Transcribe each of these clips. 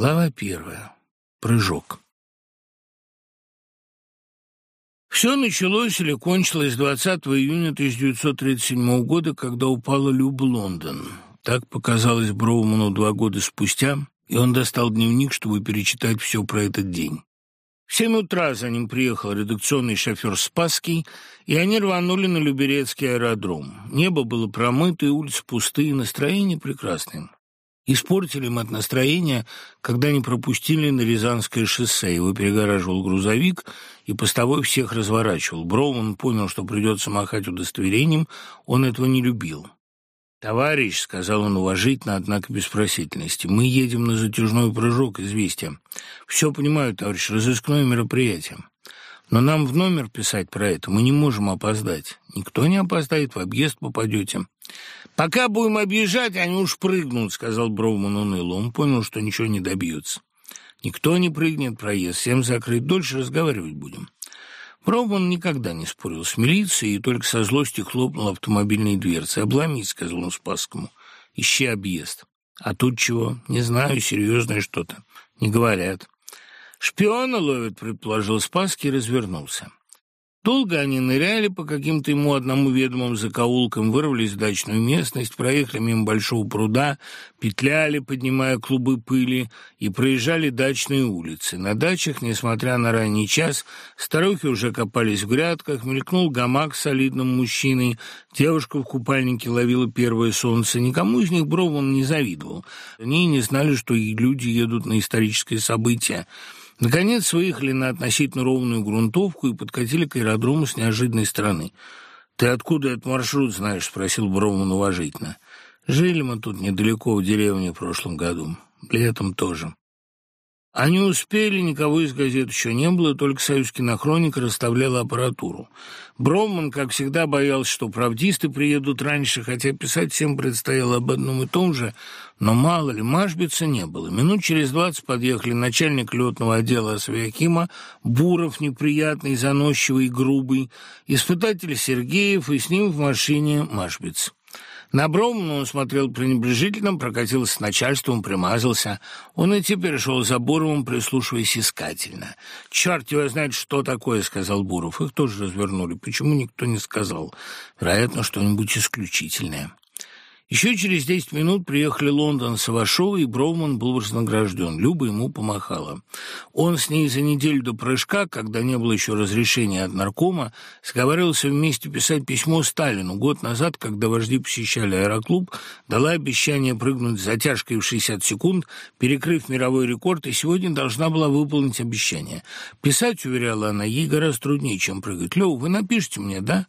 Глава первая. Прыжок. Все началось или кончилось 20 июня 1937 года, когда упала Люба Лондон. Так показалось Броуману два года спустя, и он достал дневник, чтобы перечитать все про этот день. В семь утра за ним приехал редакционный шофер Спасский, и они рванули на Люберецкий аэродром. Небо было промыто, улицы пустые, настроение прекрасное. Испортили им от настроения, когда не пропустили на Рязанское шоссе. Его перегораживал грузовик, и постовой всех разворачивал. Броуман понял, что придется махать удостоверением, он этого не любил. «Товарищ», — сказал он уважительно, однако без просительности, — «мы едем на затяжной прыжок, известия. Все понимаю, товарищ, разыскное мероприятие. Но нам в номер писать про это, мы не можем опоздать. Никто не опоздает, в объезд попадете». «Пока будем объезжать, они уж прыгнут», — сказал Броуман уныло. Он понял, что ничего не добьется. «Никто не прыгнет, проезд, всем закрыть, дольше разговаривать будем». Броуман никогда не спорил с милицией и только со злости хлопнул автомобильные дверцы. «Обломить», — сказал он Спасскому, — «ищи объезд». «А тут чего? Не знаю, серьезное что-то. Не говорят». «Шпиона ловят», — предположил Спасский и развернулся. Долго они ныряли по каким-то ему одному ведомым закоулкам, вырвались в дачную местность, проехали мимо большого пруда, петляли, поднимая клубы пыли, и проезжали дачные улицы. На дачах, несмотря на ранний час, старухи уже копались в грядках, мелькнул гамак с солидным мужчиной, девушка в купальнике ловила первое солнце. Никому из них Броуман не завидовал. Они не знали, что люди едут на историческое событие. Наконец выехали на относительно ровную грунтовку и подкатили к аэродрому с неожиданной стороны. «Ты откуда этот маршрут знаешь?» — спросил Броуман уважительно. «Жили мы тут недалеко в деревне в прошлом году. Летом тоже». Они успели, никого из газет еще не было, только «Союз кинохроника» расставляла аппаратуру. Бромман, как всегда, боялся, что правдисты приедут раньше, хотя писать всем предстояло об одном и том же, но мало ли, Машбица не было. Минут через двадцать подъехали начальник летного отдела Асвиакима, Буров, неприятный, заносчивый грубый, испытатель Сергеев, и с ним в машине Машбиц. На Броумана он смотрел пренебрежительно, прокатился с начальством, примазался. Он и теперь шел за Буровым, прислушиваясь искательно. «Черт его знает, что такое», — сказал Буров. Их тоже развернули. Почему никто не сказал? Вероятно, что-нибудь исключительное. Еще через десять минут приехали Лондон с Ивашовой, и Броуман был вознагражден. Люба ему помахала. Он с ней за неделю до прыжка, когда не было еще разрешения от наркома, сговорился вместе писать письмо Сталину. Год назад, когда вожди посещали аэроклуб, дала обещание прыгнуть с затяжкой в 60 секунд, перекрыв мировой рекорд, и сегодня должна была выполнить обещание. Писать, уверяла она, ей гораздо труднее, чем прыгать. «Лёва, вы напишите мне, да?»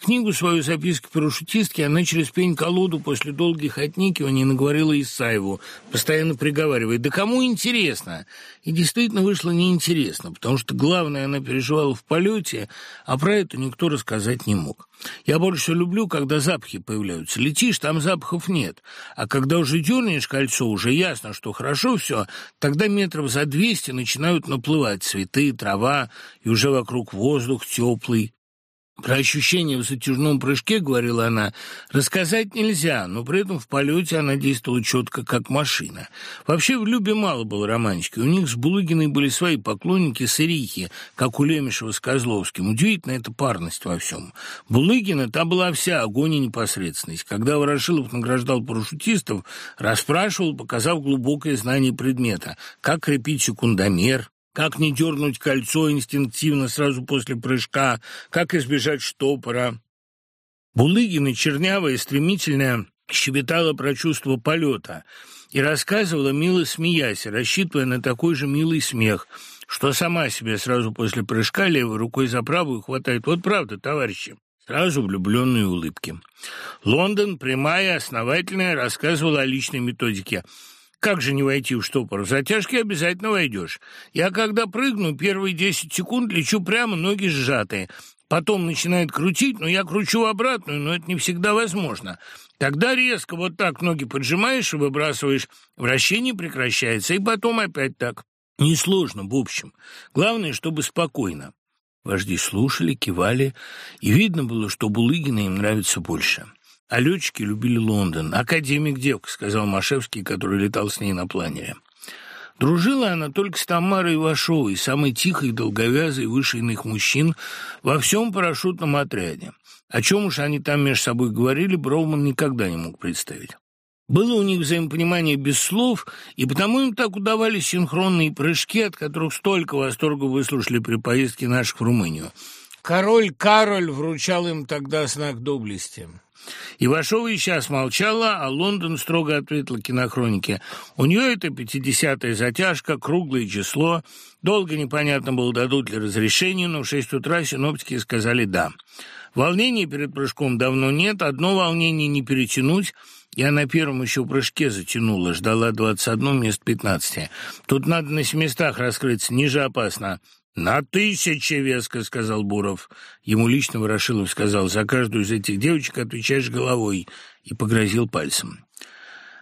Книгу свою записки парашютистки она через пень-колоду после после долгих отникиваний наговорила Исаеву, постоянно приговаривая, да кому интересно? И действительно вышло неинтересно, потому что главное она переживала в полете, а про это никто рассказать не мог. Я больше люблю, когда запахи появляются. Летишь, там запахов нет. А когда уже дернешь кольцо, уже ясно, что хорошо все, тогда метров за двести начинают наплывать цветы, трава, и уже вокруг воздух теплый. Про ощущения в затяжном прыжке, говорила она, рассказать нельзя, но при этом в полете она действовала четко, как машина. Вообще в Любе мало было романтики. У них с Булыгиной были свои поклонники-сырихи, как у Лемешева с Козловским. Удивительно эта парность во всем. Булыгина, та была вся огонь и непосредственность. Когда Ворошилов награждал парашютистов, расспрашивал, показав глубокое знание предмета, как крепить секундомер, как не дернуть кольцо инстинктивно сразу после прыжка? Как избежать штопора? Булыгина, чернявая, стремительная, щебетала про чувство полета и рассказывала, мило смеясь, рассчитывая на такой же милый смех, что сама себе сразу после прыжка левой рукой за правую хватает. Вот правда, товарищи. Сразу влюбленные улыбки. Лондон, прямая, основательная, рассказывала о личной методике – как же не войти в штопор? В затяжке обязательно войдешь. Я когда прыгну, первые десять секунд лечу прямо, ноги сжатые. Потом начинает крутить, но я кручу в обратную, но это не всегда возможно. Тогда резко вот так ноги поджимаешь и выбрасываешь, вращение прекращается, и потом опять так. Несложно, в общем. Главное, чтобы спокойно. Вожди слушали, кивали, и видно было, что Булыгина им нравится больше. А летчики любили Лондон. «Академик девка», — сказал Машевский, который летал с ней на планере. Дружила она только с Тамарой Ивашовой, самой тихой, долговязой, выше иных мужчин во всем парашютном отряде. О чем уж они там между собой говорили, Броуман никогда не мог представить. Было у них взаимопонимание без слов, и потому им так удавались синхронные прыжки, от которых столько восторга выслушали при поездке наших в Румынию. Король Кароль вручал им тогда знак доблести. Ивашова и сейчас молчала, а Лондон строго ответила кинохронике. У нее это пятидесятая затяжка, круглое число. Долго непонятно было, дадут ли разрешение, но в шесть утра синоптики сказали «да». Волнений перед прыжком давно нет, одно волнение не перетянуть – я на первом еще прыжке затянула, ждала двадцать одно вместо пятнадцати. Тут надо на семистах раскрыться, ниже опасно. «На тысячи!» — веско сказал Буров. Ему лично Ворошилов сказал, «За каждую из этих девочек отвечаешь головой» и погрозил пальцем.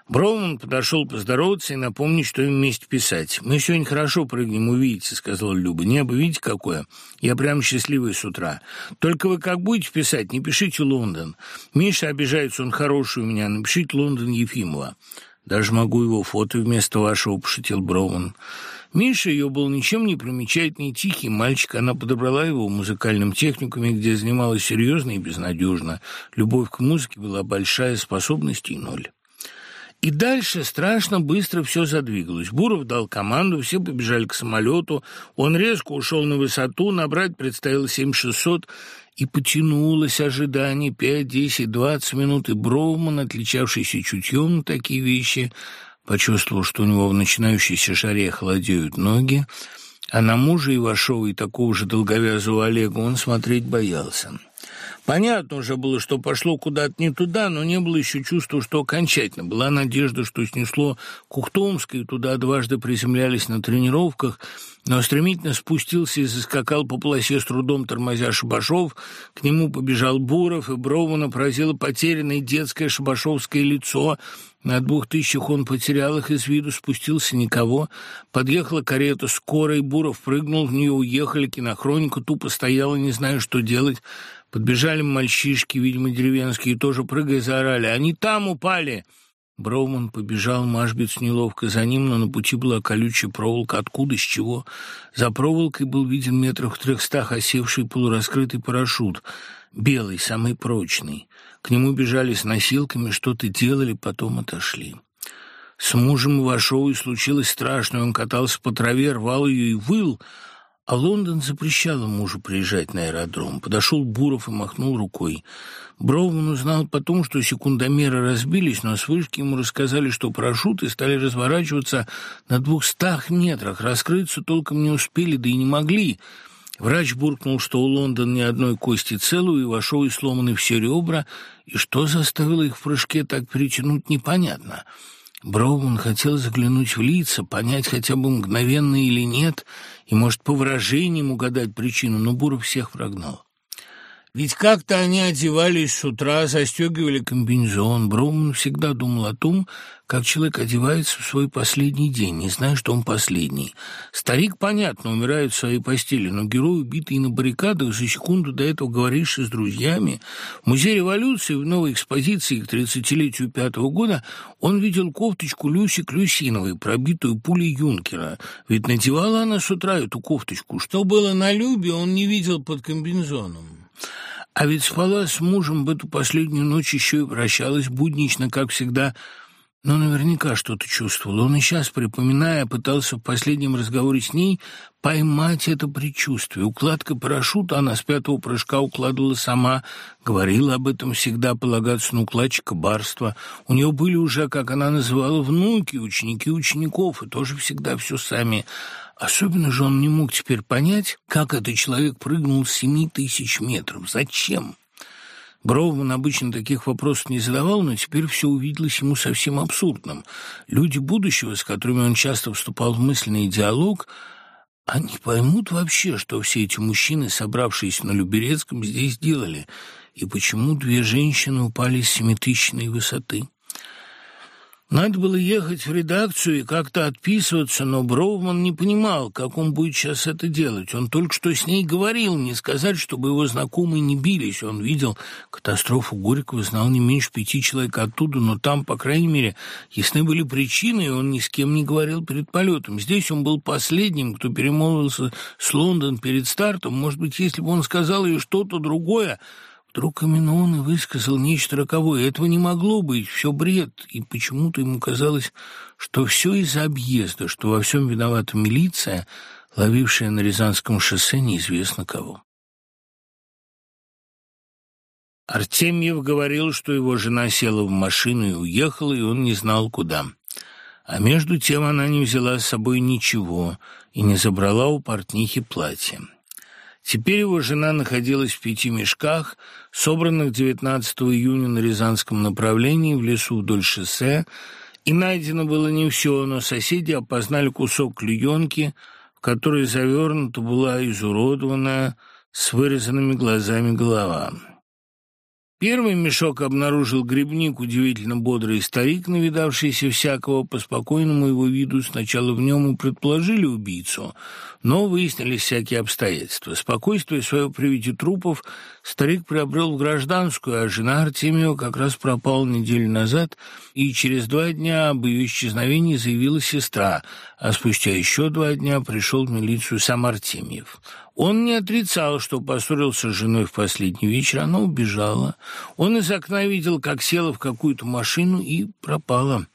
Броуман подошел поздороваться и напомнить, что им вместе писать. «Мы сегодня хорошо прыгнем, увидите», — сказала Люба. «Небо видите какое? Я прям счастливый с утра. Только вы как будете писать, не пишите Лондон. Миша обижается, он хороший у меня, напишите Лондон Ефимова». «Даже могу его фото вместо вашего», — пошутил Броуман. Миша ее был ничем не примечательный, тихий мальчик. Она подобрала его в музыкальном техникуме, где занималась серьезно и безнадежно. Любовь к музыке была большая, способностей ноль. И дальше страшно быстро все задвигалось. Буров дал команду, все побежали к самолету. Он резко ушел на высоту, набрать предстояло 7600, и потянулось ожидание 5, 10, 20 минут. И Броуман, отличавшийся чутьем на такие вещи, почувствовал, что у него в начинающейся жаре холодеют ноги, а на мужа Ивашова и такого же долговязого Олега он смотреть боялся. Понятно уже было, что пошло куда-то не туда, но не было еще чувства, что окончательно. Была надежда, что снесло Кухтомск, и туда дважды приземлялись на тренировках, но стремительно спустился и заскакал по полосе с трудом, тормозя Шабашов. К нему побежал Буров, и Брована поразило потерянное детское шабашовское лицо. На двух тысячах он потерял их из виду, спустился никого. Подъехала карета скорой, Буров прыгнул в нее, уехали, кинохроника тупо стояла, не зная, что делать. Подбежали мальчишки, видимо, деревенские, тоже прыгая заорали. «Они там упали!» Броуман побежал, Машбиц неловко за ним, но на пути была колючая проволока. Откуда, с чего? За проволокой был виден метрах в трехстах осевший полураскрытый парашют. Белый, самый прочный. К нему бежали с носилками, что-то делали, потом отошли. С мужем Ивашовой случилось страшное. Он катался по траве, рвал ее и выл, а Лондон запрещал мужу приезжать на аэродром. Подошел Буров и махнул рукой. Броуман узнал потом, что секундомеры разбились, но с вышки ему рассказали, что парашюты стали разворачиваться на двухстах метрах. Раскрыться толком не успели, да и не могли. Врач буркнул, что у Лондона ни одной кости целую, и вошел и сломаны все ребра, и что заставило их в прыжке так перетянуть, непонятно. Броуман хотел заглянуть в лица, понять хотя бы мгновенно или нет, и, может, по выражениям угадать причину, но Буров всех прогнал. Ведь как-то они одевались с утра, застегивали комбинезон. Броуман всегда думал о том, как человек одевается в свой последний день, не зная, что он последний. Старик, понятно, умирает в своей постели, но герой, убитый на баррикадах, за секунду до этого говоривший с друзьями, в Музее революции в новой экспозиции к тридцатилетию пятого года он видел кофточку Люси Клюсиновой, пробитую пулей юнкера. Ведь надевала она с утра эту кофточку. Что было на Любе, он не видел под комбинезоном. А ведь спала с мужем в эту последнюю ночь еще и прощалась буднично, как всегда, но наверняка что-то чувствовал. Он и сейчас, припоминая, пытался в последнем разговоре с ней поймать это предчувствие. Укладка парашюта она с пятого прыжка укладывала сама, говорила об этом всегда, полагаться на укладчика барства. У нее были уже, как она называла, внуки, ученики учеников, и тоже всегда все сами. Особенно же он не мог теперь понять, как этот человек прыгнул с семи тысяч метров. Зачем? Броуман обычно таких вопросов не задавал, но теперь все увиделось ему совсем абсурдным. Люди будущего, с которыми он часто вступал в мысленный диалог, они поймут вообще, что все эти мужчины, собравшиеся на Люберецком, здесь делали, и почему две женщины упали с семитысячной высоты. Надо было ехать в редакцию и как-то отписываться, но Броуман не понимал, как он будет сейчас это делать. Он только что с ней говорил, не сказать, чтобы его знакомые не бились. Он видел катастрофу Горького, знал не меньше пяти человек оттуда, но там, по крайней мере, ясны были причины, и он ни с кем не говорил перед полетом. Здесь он был последним, кто перемолвился с Лондон перед стартом. Может быть, если бы он сказал ей что-то другое, Вдруг именно он и высказал нечто роковое. Этого не могло быть, все бред. И почему-то ему казалось, что все из-за объезда, что во всем виновата милиция, ловившая на Рязанском шоссе неизвестно кого. Артемьев говорил, что его жена села в машину и уехала, и он не знал, куда. А между тем она не взяла с собой ничего и не забрала у портнихи платье. Теперь его жена находилась в пяти мешках, собранных 19 июня на Рязанском направлении в лесу вдоль шоссе, и найдено было не все, но соседи опознали кусок клеенки, в которой завернута была изуродованная с вырезанными глазами голова. Первый мешок обнаружил грибник, удивительно бодрый старик, навидавшийся всякого по спокойному его виду. Сначала в нем и предположили убийцу, но выяснились всякие обстоятельства. Спокойствие свое при виде трупов старик приобрел в гражданскую, а жена Артемьева как раз пропала неделю назад, и через два дня об ее исчезновении заявила сестра, а спустя еще два дня пришел в милицию сам Артемьев. Он не отрицал, что поссорился с женой в последний вечер, она убежала. Он из окна видел, как села в какую-то машину и пропала.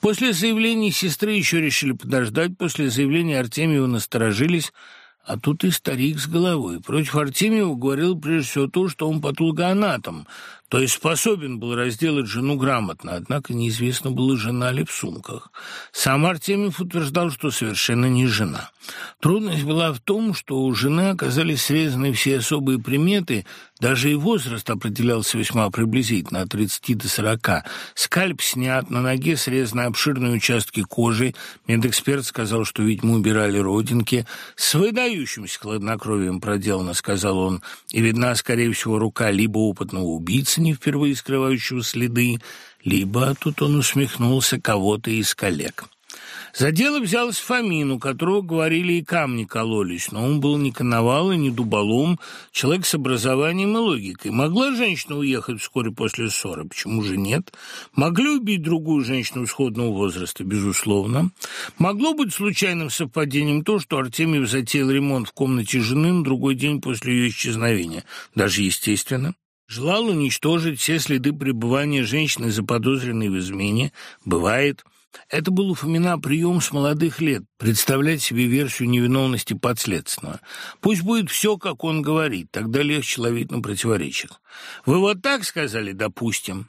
После заявления сестры еще решили подождать, после заявления Артемьева насторожились, а тут и старик с головой. Против Артемьева говорил прежде всего то, что он патологоанатом, то есть способен был разделать жену грамотно, однако неизвестно было, жена ли в сумках. Сам Артемьев утверждал, что совершенно не жена. Трудность была в том, что у жены оказались срезаны все особые приметы, даже и возраст определялся весьма приблизительно, от 30 до 40. Скальп снят, на ноге срезаны обширные участки кожи. Медэксперт сказал, что ведьму убирали родинки. С выдающимся хладнокровием проделано, сказал он, и видна, скорее всего, рука либо опытного убийцы, не впервые скрывающего следы, либо, тут он усмехнулся, кого-то из коллег. За дело взялась Фомин, у которого, говорили, и камни кололись, но он был не коновал и не дуболом, человек с образованием и логикой. Могла женщина уехать вскоре после ссоры? Почему же нет? Могли убить другую женщину сходного возраста? Безусловно. Могло быть случайным совпадением то, что Артемьев затеял ремонт в комнате жены на другой день после ее исчезновения. Даже естественно. Желал уничтожить все следы пребывания женщины, заподозренной в измене. Бывает. Это был у Фомина прием с молодых лет, представлять себе версию невиновности подследственного. Пусть будет все, как он говорит, тогда легче ловить на противоречиях. Вы вот так сказали, допустим.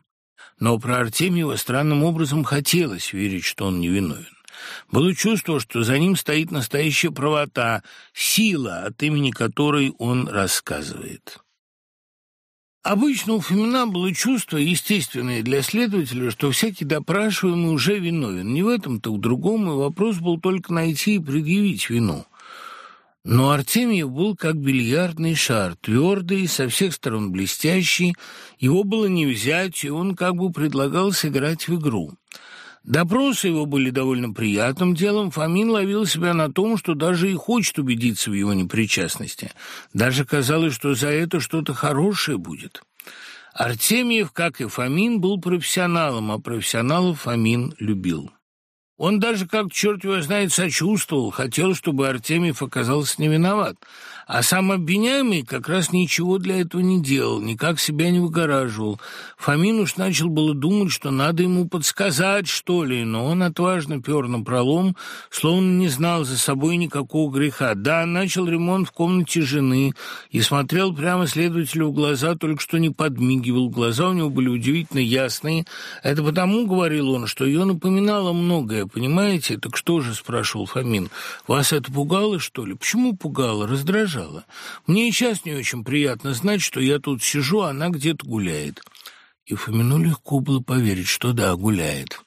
Но про Артемьева странным образом хотелось верить, что он невиновен. Было чувство, что за ним стоит настоящая правота, сила, от имени которой он рассказывает. Обычно у Фомина было чувство, естественное для следователя, что всякий допрашиваемый уже виновен. Не в этом-то, в другом, и вопрос был только найти и предъявить вину. Но Артемьев был как бильярдный шар, твердый, со всех сторон блестящий, его было не взять, и он как бы предлагал сыграть в игру. Допросы его были довольно приятным делом. Фомин ловил себя на том, что даже и хочет убедиться в его непричастности. Даже казалось, что за это что-то хорошее будет. Артемьев, как и Фомин, был профессионалом, а профессионалов Фомин любил. Он даже, как черт его знает, сочувствовал, хотел, чтобы Артемьев оказался не виноват. А сам обвиняемый как раз ничего для этого не делал, никак себя не выгораживал. Фомин уж начал было думать, что надо ему подсказать, что ли, но он отважно пер на пролом, словно не знал за собой никакого греха. Да, начал ремонт в комнате жены и смотрел прямо следователю в глаза, только что не подмигивал. Глаза у него были удивительно ясные. Это потому, говорил он, что ее напоминало многое, понимаете? Так что же, спрашивал Фомин, вас это пугало, что ли? Почему пугало? Раздражало? Мне и сейчас не очень приятно знать, что я тут сижу, а она где-то гуляет. И Фомину легко было поверить, что да, гуляет.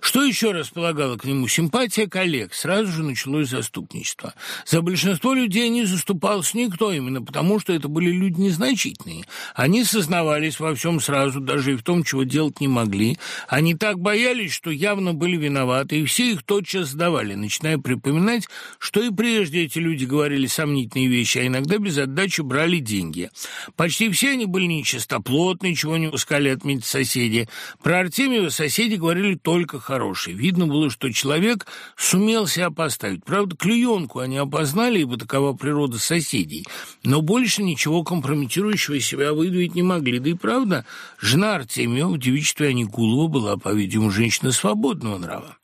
Что еще располагало к нему? Симпатия коллег. Сразу же началось заступничество. За большинство людей не заступался никто, именно потому, что это были люди незначительные. Они сознавались во всем сразу, даже и в том, чего делать не могли. Они так боялись, что явно были виноваты, и все их тотчас сдавали, начиная припоминать, что и прежде эти люди говорили сомнительные вещи, а иногда без отдачи брали деньги. Почти все они были нечистоплотны, чего не пускали отметить соседи. Про Артемьева соседи говорили только хороший. Видно было, что человек сумел себя поставить. Правда, клеенку они опознали, ибо такова природа соседей. Но больше ничего компрометирующего себя выдавить не могли. Да и правда, жена Артемьева в девичестве Аникулова была, по-видимому, женщина свободного нрава.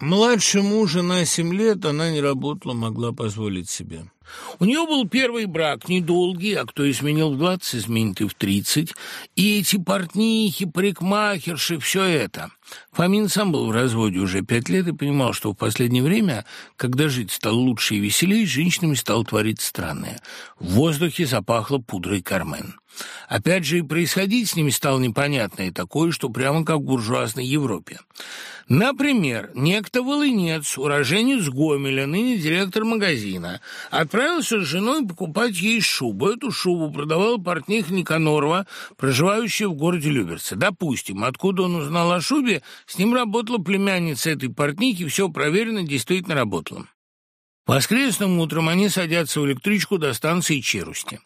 Младше мужа на семь лет она не работала, могла позволить себе. У нее был первый брак, недолгий, а кто изменил в двадцать, изменит и в тридцать. И эти портнихи, парикмахерши, все это. Фомин сам был в разводе уже пять лет и понимал, что в последнее время, когда жить стало лучше и веселее, с женщинами стал творить странное. В воздухе запахло пудрой Кармен. Опять же, и происходить с ними стало непонятное такое, что прямо как в буржуазной Европе. Например, некто Волынец, уроженец Гомеля, ныне директор магазина, отправился с женой покупать ей шубу. Эту шубу продавала портних Никанорова, проживающая в городе Люберцы. Допустим, откуда он узнал о шубе, с ним работала племянница этой портнихи, все проверено, действительно работало. Воскресным утром они садятся в электричку до станции Черусти.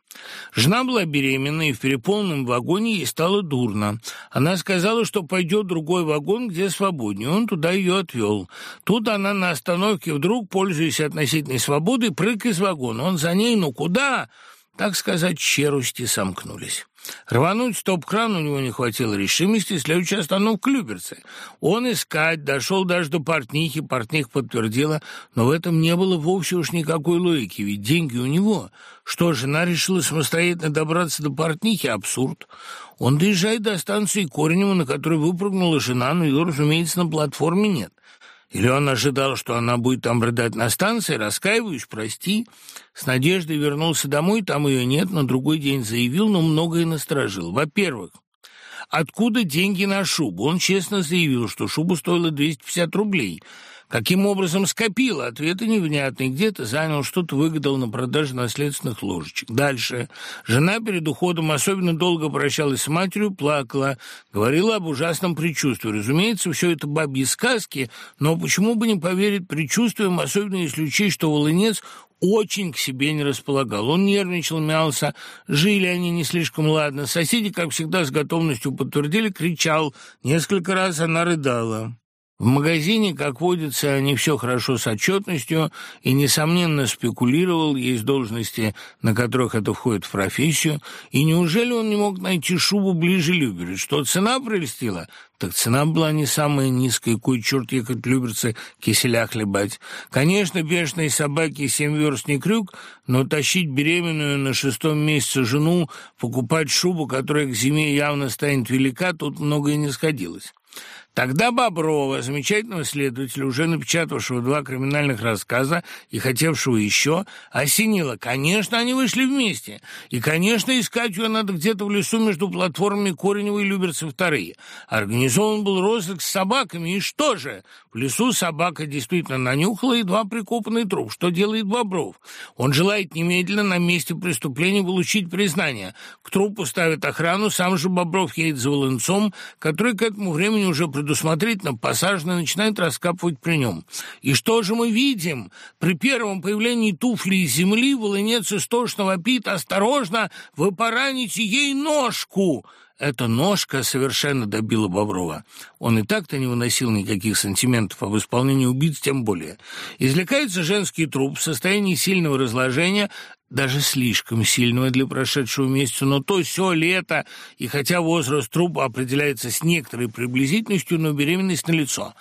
Жена была беременна, и в переполненном вагоне ей стало дурно. Она сказала, что пойдет другой вагон, где свободнее. Он туда ее отвел. Тут она на остановке вдруг, пользуясь относительной свободой, прыг из вагона. Он за ней, ну куда? Так сказать, черусти сомкнулись. Рвануть стоп-кран у него не хватило решимости, следующая остановка Люберцы. Он искать, дошел даже до портнихи, портних подтвердила, но в этом не было вовсе уж никакой логики, ведь деньги у него. Что, жена решила самостоятельно добраться до портнихи? Абсурд. Он доезжает до станции Коренева, на которой выпрыгнула жена, но ее, разумеется, на платформе нет. Или он ожидал, что она будет там рыдать на станции, раскаиваюсь, прости. С надеждой вернулся домой, там ее нет, на другой день заявил, но многое насторожил. Во-первых, откуда деньги на шубу? Он честно заявил, что шуба стоила 250 рублей – Каким образом скопил? Ответы невнятные. Где-то занял, что-то выгадал на продаже наследственных ложечек. Дальше. Жена перед уходом особенно долго прощалась с матерью, плакала, говорила об ужасном предчувствии. Разумеется, все это бабьи сказки, но почему бы не поверить предчувствиям, особенно если учесть, что Волынец очень к себе не располагал. Он нервничал, мялся, жили они не слишком ладно. Соседи, как всегда, с готовностью подтвердили, кричал. Несколько раз она рыдала. В магазине, как водится, не все хорошо с отчетностью и, несомненно, спекулировал, есть должности, на которых это входит в профессию, и неужели он не мог найти шубу ближе Люберец? Что цена прельстила? Так цена была не самая низкая, кой черт ехать Люберцы киселя хлебать. Конечно, бешеные собаки семь верст не крюк, но тащить беременную на шестом месяце жену, покупать шубу, которая к зиме явно станет велика, тут многое не сходилось. Тогда Боброва, замечательного следователя, уже напечатавшего два криминальных рассказа и хотевшего еще, осенило. Конечно, они вышли вместе. И, конечно, искать ее надо где-то в лесу между платформами Коренева и Люберца вторые. Организован был розыск с собаками. И что же? В лесу собака действительно нанюхала едва прикопанный труп. Что делает Бобров? Он желает немедленно на месте преступления получить признание. К трупу ставят охрану, сам же Бобров едет за Волынцом, который к этому времени уже предусмотрительно посаженный начинает раскапывать при нем. И что же мы видим? При первом появлении туфли из земли волынец истошно вопит «Осторожно! Вы пораните ей ножку!» Эта ножка совершенно добила Боброва. Он и так-то не выносил никаких сантиментов об исполнении убийц, тем более. Извлекается женский труп в состоянии сильного разложения, даже слишком сильного для прошедшего месяца, но то все лето, и хотя возраст трупа определяется с некоторой приблизительностью, но беременность налицо.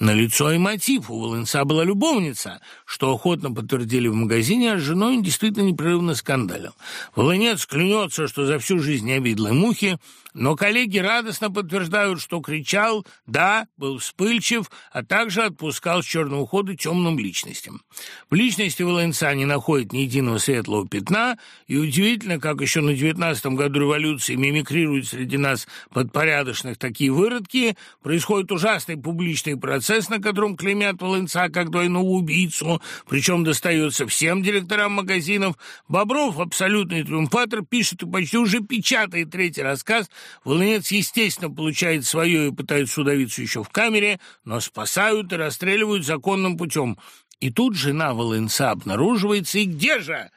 Налицо и мотив. У Волынца была любовница, что охотно подтвердили в магазине, а с женой он действительно непрерывно скандалил. Волынец клянется, что за всю жизнь не обидел мухи, Но коллеги радостно подтверждают, что кричал, да, был вспыльчив, а также отпускал с черного хода темным личностям. В личности Валенца не находит ни единого светлого пятна, и удивительно, как еще на девятнадцатом году революции мимикрируют среди нас подпорядочных такие выродки, происходит ужасный публичный процесс, на котором клеймят Валенца как двойного убийцу, причем достается всем директорам магазинов. Бобров, абсолютный триумфатор, пишет и почти уже печатает третий рассказ Волынец, естественно, получает свое и пытается удавиться еще в камере, но спасают и расстреливают законным путем. И тут жена Волынца обнаруживается, и где же?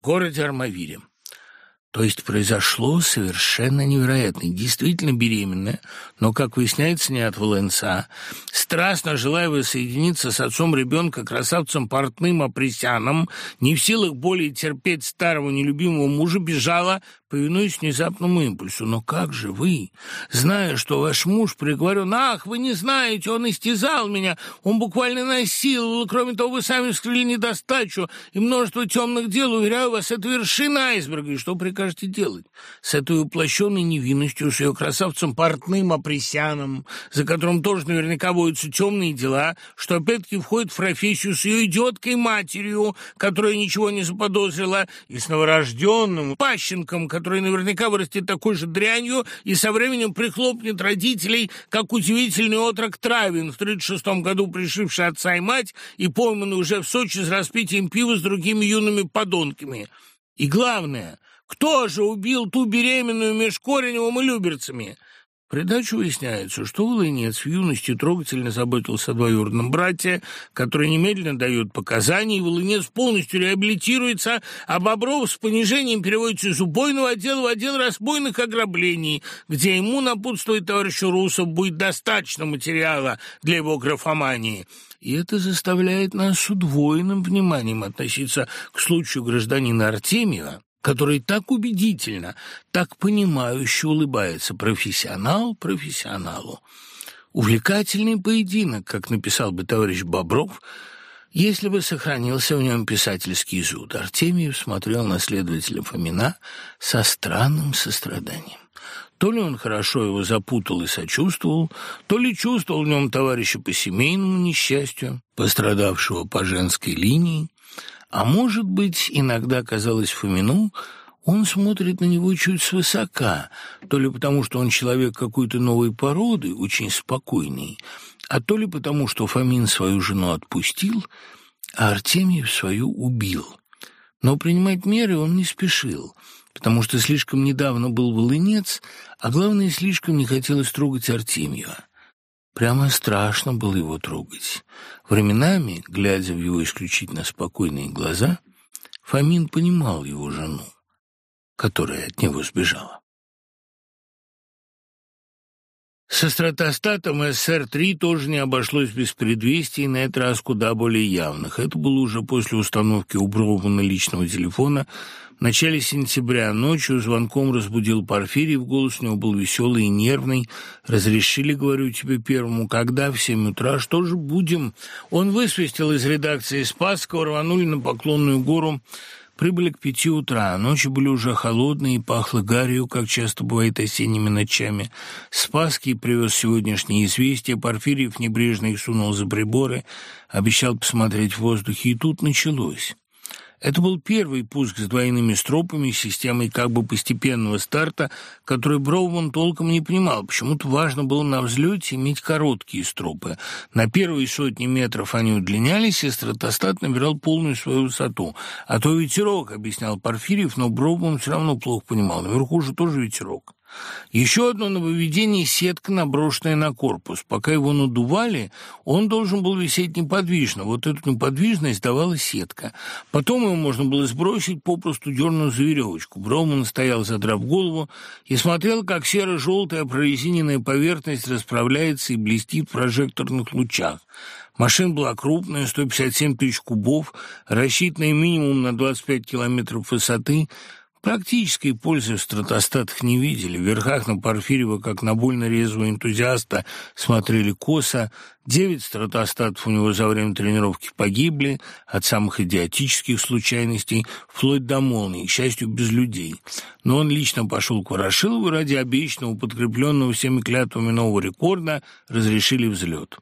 В городе Армавире. То есть произошло совершенно невероятное, действительно беременная, но, как выясняется, не от Валенца. Страстно желая воссоединиться с отцом ребенка, красавцем портным Апресяном, не в силах более терпеть старого нелюбимого мужа, бежала повинуясь внезапному импульсу. «Но как же вы, зная, что ваш муж приговорен? Ах, вы не знаете, он истязал меня, он буквально насиловал, кроме того, вы сами вскрыли недостачу и множество темных дел, уверяю вас, это вершина айсберга, и что прикажете делать? С этой уплощенной невинностью, с ее красавцем портным Апресяном, за которым тоже наверняка водятся темные дела, что опять-таки входит в профессию с ее идиоткой матерью, которая ничего не заподозрила, и с новорожденным пащенком, который наверняка вырастет такой же дрянью и со временем прихлопнет родителей, как удивительный отрок Травин, в 36 году пришивший отца и мать и пойманный уже в Сочи с распитием пива с другими юными подонками. И главное, кто же убил ту беременную меж Кореневым и Люберцами? придачу выясняется, что Волынец в юности трогательно заботился о двоюродном брате, который немедленно дает показания, и Волынец полностью реабилитируется, а Бобров с понижением переводится из убойного отдела в отдел разбойных ограблений, где ему, напутствует товарищу Русов, будет достаточно материала для его графомании. И это заставляет нас с удвоенным вниманием относиться к случаю гражданина Артемьева, который так убедительно, так понимающе улыбается профессионал профессионалу. Увлекательный поединок, как написал бы товарищ Бобров, если бы сохранился в нем писательский зуд. Артемьев смотрел на следователя Фомина со странным состраданием. То ли он хорошо его запутал и сочувствовал, то ли чувствовал в нем товарища по семейному несчастью, пострадавшего по женской линии, а может быть, иногда казалось Фомину, он смотрит на него чуть свысока, то ли потому, что он человек какой-то новой породы, очень спокойный, а то ли потому, что Фомин свою жену отпустил, а Артемьев свою убил. Но принимать меры он не спешил, потому что слишком недавно был волынец, а главное, слишком не хотелось трогать Артемьева. Прямо страшно было его трогать. Временами, глядя в его исключительно спокойные глаза, Фомин понимал его жену, которая от него сбежала. Со стратостатом СССР-3 тоже не обошлось без предвестий, на этот раз куда более явных. Это было уже после установки у Броумана личного телефона в начале сентября ночью звонком разбудил Порфирий, в голос у него был веселый и нервный. «Разрешили, говорю тебе первому, когда? В семь утра? Что же будем?» Он высвистел из редакции Спасского, рванули на Поклонную гору, Прибыли к пяти утра, ночи были уже холодные, и пахло гарью, как часто бывает осенними ночами. Спасский привез сегодняшние известия, Порфирьев небрежно их сунул за приборы, обещал посмотреть в воздухе, и тут началось. Это был первый пуск с двойными стропами, системой как бы постепенного старта, который Броуман толком не понимал. Почему-то важно было на взлете иметь короткие стропы. На первые сотни метров они удлинялись, и стратостат набирал полную свою высоту. А то ветерок, объяснял Порфирьев, но Броуман все равно плохо понимал. Наверху же тоже ветерок. Еще одно нововведение – сетка, наброшенная на корпус. Пока его надували, он должен был висеть неподвижно. Вот эту неподвижность давала сетка. Потом его можно было сбросить, попросту дернув за веревочку. Броуман стоял, задрав голову, и смотрел, как серо-желтая прорезиненная поверхность расправляется и блестит в прожекторных лучах. Машина была крупная, 157 тысяч кубов, рассчитанная минимум на 25 километров высоты – Практической пользы в стратостатах не видели. В верхах на Порфирьева, как на больно резвого энтузиаста, смотрели косо. Девять стратостатов у него за время тренировки погибли от самых идиотических случайностей, вплоть до молнии, к счастью, без людей. Но он лично пошел к Ворошилову ради обещанного, подкрепленного всеми клятвами нового рекорда, разрешили взлет.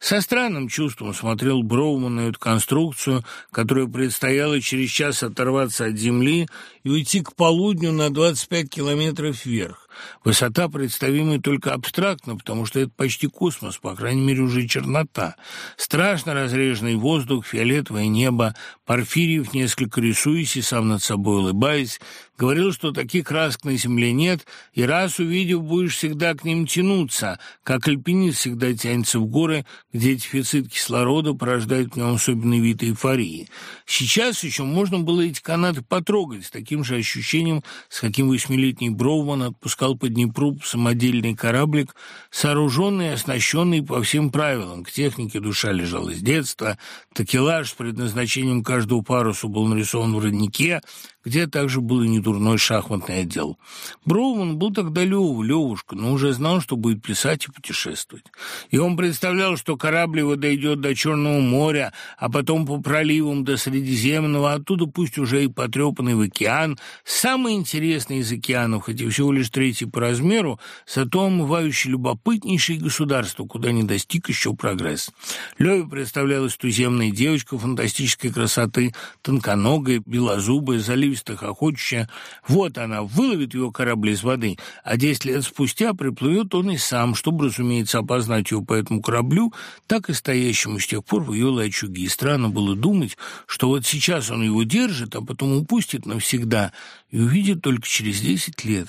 Со странным чувством смотрел Броуман на эту конструкцию, которая предстояло через час оторваться от земли и уйти к полудню на 25 километров вверх. Высота представимая только абстрактно, потому что это почти космос, по крайней мере, уже чернота. Страшно разреженный воздух, фиолетовое небо. Порфирьев, несколько рисуясь и сам над собой улыбаясь, говорил, что таких красок на земле нет, и раз увидев, будешь всегда к ним тянуться, как альпинист всегда тянется в горы, где дефицит кислорода порождает в нем особенный вид эйфории. Сейчас еще можно было эти канаты потрогать с таким же ощущением, с каким восьмилетний Броуман отпускал пускал по Днепру самодельный кораблик, сооруженный и оснащенный по всем правилам. К технике душа лежала с детства, такелаж с предназначением каждого паруса был нарисован в роднике, где также был и недурной шахматный отдел. Броуман был тогда Лёва, Лёвушка, но уже знал, что будет писать и путешествовать. И он представлял, что корабль его дойдет до Черного моря, а потом по проливам до Средиземного, оттуда пусть уже и потрепанный в океан, самый интересный из океанов, хотя всего лишь третий по размеру, зато омывающий любопытнейшие государства, куда не достиг еще прогресс. Лёве представлялась туземная девочка фантастической красоты, тонконогая, белозубая, залив заливисто хохочущая. Вот она, выловит его корабль из воды, а десять лет спустя приплывет он и сам, чтобы, разумеется, опознать его по этому кораблю, так и стоящему с тех пор в ее лачуге. И странно было думать, что вот сейчас он его держит, а потом упустит навсегда и увидит только через десять лет.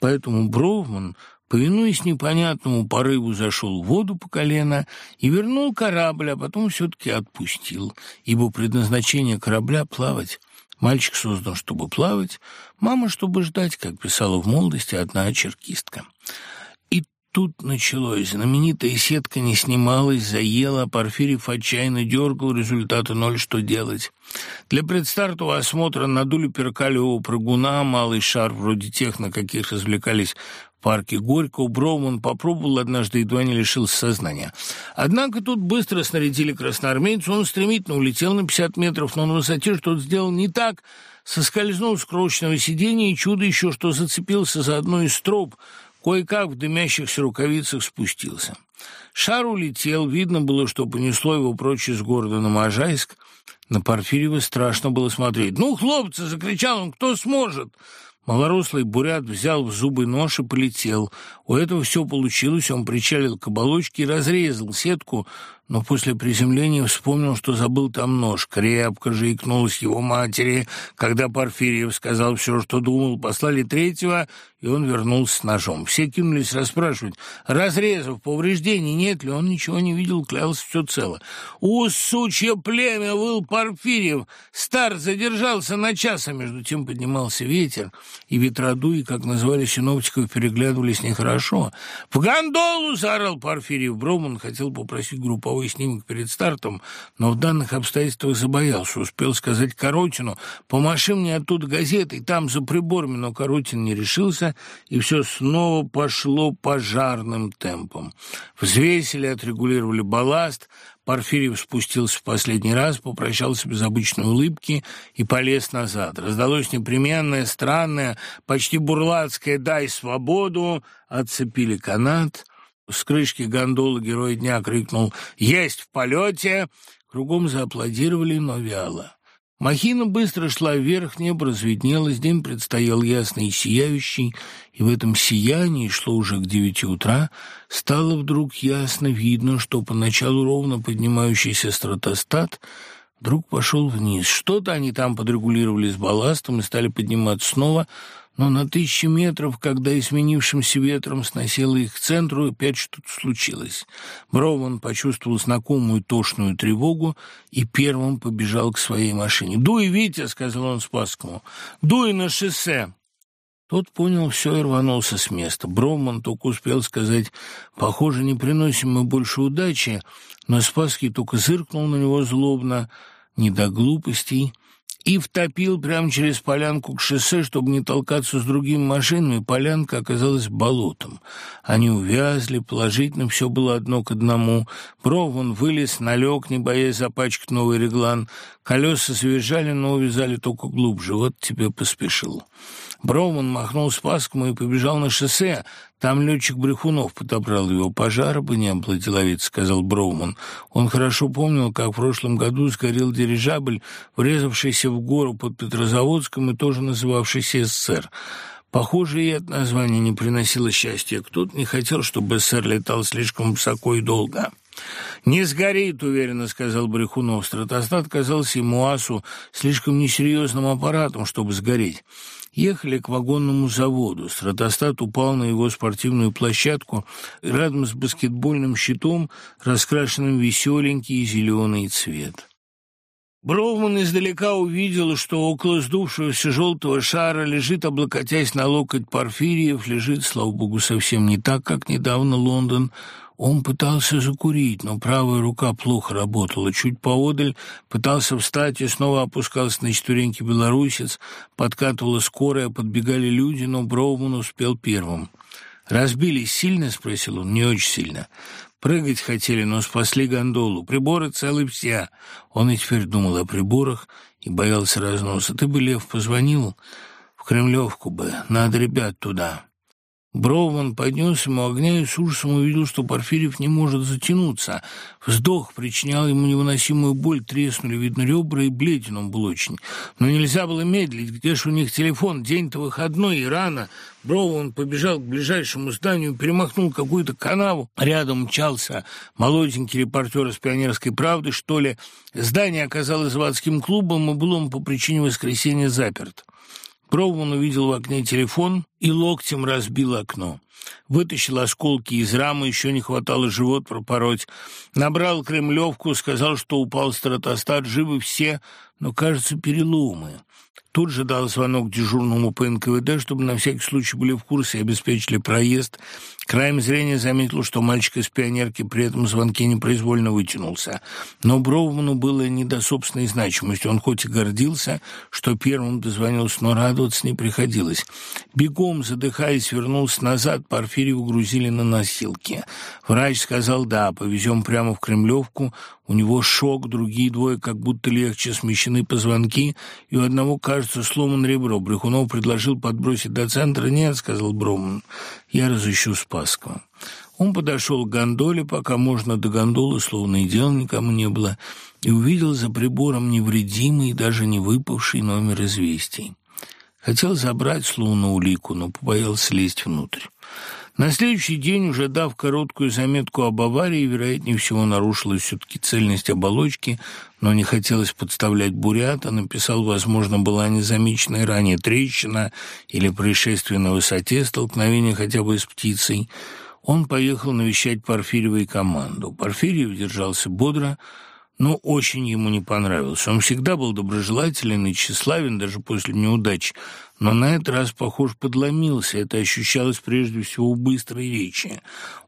Поэтому Бровман повинуясь непонятному порыву, зашел в воду по колено и вернул корабль, а потом все-таки отпустил, ибо предназначение корабля — плавать. Мальчик создан, чтобы плавать, мама, чтобы ждать, как писала в молодости одна черкистка. И тут началось. Знаменитая сетка не снималась, заела, а Порфирьев отчаянно дергал, результаты ноль, что делать. Для предстартового осмотра надули перкалевого прыгуна, малый шар, вроде тех, на каких развлекались парке Горького Броуман попробовал однажды, едва не лишился сознания. Однако тут быстро снарядили красноармейцу, он стремительно улетел на 50 метров, но на высоте что-то сделал не так, соскользнул с крошечного сиденья, и чудо еще, что зацепился за одну из строп, кое-как в дымящихся рукавицах спустился. Шар улетел, видно было, что понесло его прочь из города на Можайск. На Порфирьева страшно было смотреть. «Ну, хлопцы!» — закричал он. «Кто сможет?» Малорослый бурят взял в зубы нож и полетел. У этого все получилось, он причалил к оболочке и разрезал сетку, но после приземления вспомнил, что забыл там нож. Крепко же икнулась его матери, когда Порфирьев сказал все, что думал. Послали третьего, и он вернулся с ножом. Все кинулись расспрашивать, разрезав, повреждений нет ли, он ничего не видел, клялся все цело. «У, сучье племя!» — выл Порфирьев. Стар задержался на час, а между тем поднимался ветер, и ветродуи, как называли синоптиков, переглядывались нехорошо. «В гондолу!» — заорал Порфирьев. Броман хотел попросить групповой снимок перед стартом, но в данных обстоятельствах забоялся. Успел сказать Коротину, «Помаши мне оттуда газетой, там за приборами», но Коротин не решился, и все снова пошло пожарным темпом. Взвесили, отрегулировали балласт, Порфирьев спустился в последний раз, попрощался без обычной улыбки и полез назад. Раздалось непременное, странное, почти бурлацкое «дай свободу», отцепили канат. С крышки гондолы герой дня крикнул «Есть в полете!» Кругом зааплодировали, но вяло. Махина быстро шла вверх, небо разведнелось, день предстоял ясный и сияющий, и в этом сиянии шло уже к девяти утра, стало вдруг ясно видно, что поначалу ровно поднимающийся стратостат вдруг пошел вниз. Что-то они там подрегулировали с балластом и стали подниматься снова — но на тысячи метров, когда изменившимся ветром сносило их к центру, опять что-то случилось. Броуман почувствовал знакомую тошную тревогу и первым побежал к своей машине. «Дуй, Витя!» — сказал он Спасскому. «Дуй на шоссе!» Тот понял все и рванулся с места. Броуман только успел сказать, «Похоже, не приносим мы больше удачи», но Спасский только зыркнул на него злобно, не до глупостей, и втопил прямо через полянку к шоссе, чтобы не толкаться с другими машинами. Полянка оказалась болотом. Они увязли, положительно все было одно к одному. Бровман вылез, налег, не боясь запачкать новый реглан. Колеса свежали, но увязали только глубже. Вот тебе поспешил. Броуман махнул спаском и побежал на шоссе. Там летчик Брехунов подобрал его. Пожара бы не было, деловец, сказал Броуман. Он хорошо помнил, как в прошлом году сгорел дирижабль, врезавшийся в гору под Петрозаводском и тоже называвшийся СССР. Похоже, и это название не приносило счастья. Кто-то не хотел, чтобы СССР летал слишком высоко и долго. «Не сгорит», — уверенно сказал Брехунов. Стратостат казался ему асу слишком несерьезным аппаратом, чтобы сгореть. Ехали к вагонному заводу. Стратостат упал на его спортивную площадку рядом с баскетбольным щитом, раскрашенным веселенький зеленый цвет. Броуман издалека увидел, что около сдувшегося желтого шара лежит, облокотясь на локоть Порфириев, лежит, слава богу, совсем не так, как недавно Лондон, он пытался закурить, но правая рука плохо работала. Чуть поодаль пытался встать и снова опускался на четвереньки белорусец. Подкатывала скорая, подбегали люди, но Броуман успел первым. «Разбились сильно?» — спросил он. «Не очень сильно. Прыгать хотели, но спасли гондолу. Приборы целы все». Он и теперь думал о приборах и боялся разноса. «Ты бы, Лев, позвонил в Кремлевку бы. Надо ребят туда». Броуман поднес ему огня и с ужасом увидел, что Порфирьев не может затянуться. Вздох причинял ему невыносимую боль, треснули, видно, ребра, и бледен он был очень. Но нельзя было медлить, где ж у них телефон, день-то выходной и рано. Броуман побежал к ближайшему зданию, перемахнул какую-то канаву. Рядом мчался молоденький репортер из «Пионерской правды», что ли. Здание оказалось заводским клубом, и был он по причине воскресенья заперт. Броуман увидел в окне телефон и локтем разбил окно. Вытащил осколки из рамы, еще не хватало живот пропороть. Набрал кремлевку, сказал, что упал стратостат, живы все, но, кажется, переломы. Тут же дал звонок дежурному по НКВД, чтобы на всякий случай были в курсе и обеспечили проезд. Краем зрения заметил, что мальчик из пионерки при этом звонке непроизвольно вытянулся. Но Броуману было не до собственной значимости. Он хоть и гордился, что первым дозвонился, но радоваться не приходилось. Бегом, задыхаясь, вернулся назад, Порфирьева грузили на носилки. Врач сказал «да, повезем прямо в Кремлевку». У него шок, другие двое как будто легче смещены позвонки, и у одного, кажется, сломан ребро. Брехунов предложил подбросить до центра. «Нет», — сказал Броман, — «я разыщу Спасского». Он подошел к гондоле, пока можно до гондолы, словно и дела никому не было, и увидел за прибором невредимый, даже не выпавший номер известий. Хотел забрать словно улику, но побоялся лезть внутрь. На следующий день, уже дав короткую заметку об аварии, вероятнее всего нарушилась все-таки цельность оболочки, но не хотелось подставлять бурята, написал, возможно, была незамеченная ранее трещина или происшествие на высоте, столкновение хотя бы с птицей. Он поехал навещать Порфирьева и команду. Порфирьев держался бодро, но очень ему не понравился. Он всегда был доброжелателен и тщеславен, даже после неудач, но на этот раз, похож, подломился. Это ощущалось прежде всего в быстрой речи.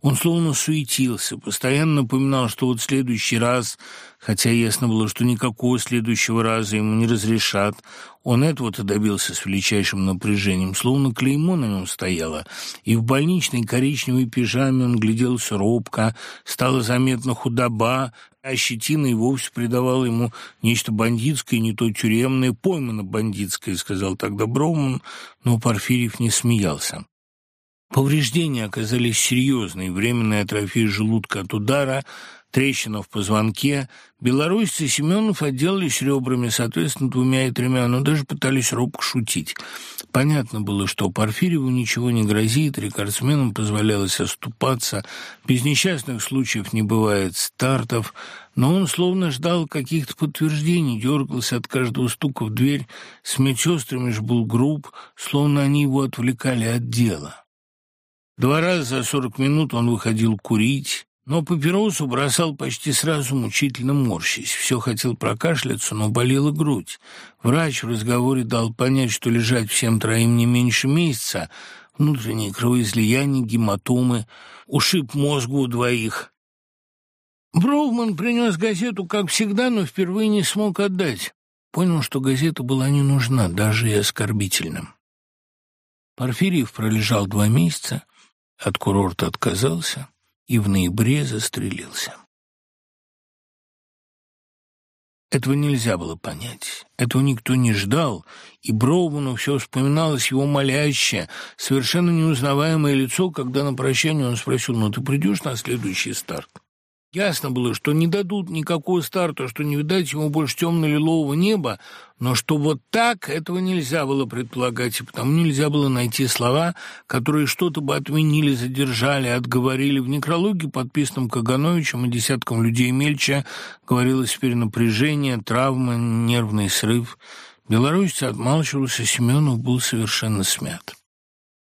Он словно суетился, постоянно напоминал, что вот следующий раз, хотя ясно было, что никакого следующего раза ему не разрешат, он этого-то добился с величайшим напряжением, словно клеймо на нем стояло, и в больничной коричневой пижаме он гляделся робко, стала заметна худоба, а щетина и вовсе придавала ему нечто бандитское, не то тюремное, поймано бандитское, сказал тогда Броуман, но Порфирьев не смеялся. Повреждения оказались серьезные, временная атрофия желудка от удара, трещина в позвонке. Белорусцы Семенов отделались ребрами, соответственно, двумя и тремя, но даже пытались робко шутить. Понятно было, что Порфирьеву ничего не грозит, рекордсменам позволялось оступаться, без несчастных случаев не бывает стартов, но он словно ждал каких-то подтверждений, дергался от каждого стука в дверь, с медсестрами ж был груб, словно они его отвлекали от дела. Два раза за сорок минут он выходил курить, но папиросу бросал почти сразу, мучительно морщись. Все хотел прокашляться, но болела грудь. Врач в разговоре дал понять, что лежать всем троим не меньше месяца. Внутренние кровоизлияния, гематомы, ушиб мозгу у двоих. Броуман принес газету, как всегда, но впервые не смог отдать. понял, что газета была не нужна, даже и оскорбительным. Порфирьев пролежал два месяца, от курорта отказался и в ноябре застрелился. Этого нельзя было понять. Этого никто не ждал, и Броуману все вспоминалось его молящее, совершенно неузнаваемое лицо, когда на прощание он спросил, «Ну, ты придешь на следующий старт?» Ясно было, что не дадут никакого старта, что не видать ему больше темно-лилового неба, но что вот так, этого нельзя было предполагать, и потому нельзя было найти слова, которые что-то бы отменили, задержали, отговорили. В некрологе, подписанном Кагановичем и десятком людей мельче, говорилось перенапряжение, травма, нервный срыв. Белорусец отмалчивался, Семенов был совершенно смят.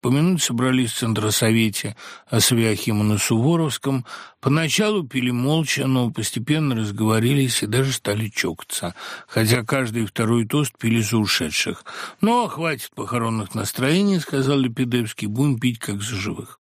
Помянуть собрались в Центросовете о Свяхима на Суворовском. Поначалу пили молча, но постепенно разговорились и даже стали чокаться, хотя каждый второй тост пили за ушедших. «Но хватит похоронных настроений», — сказал Лепидевский, — «будем пить как за живых».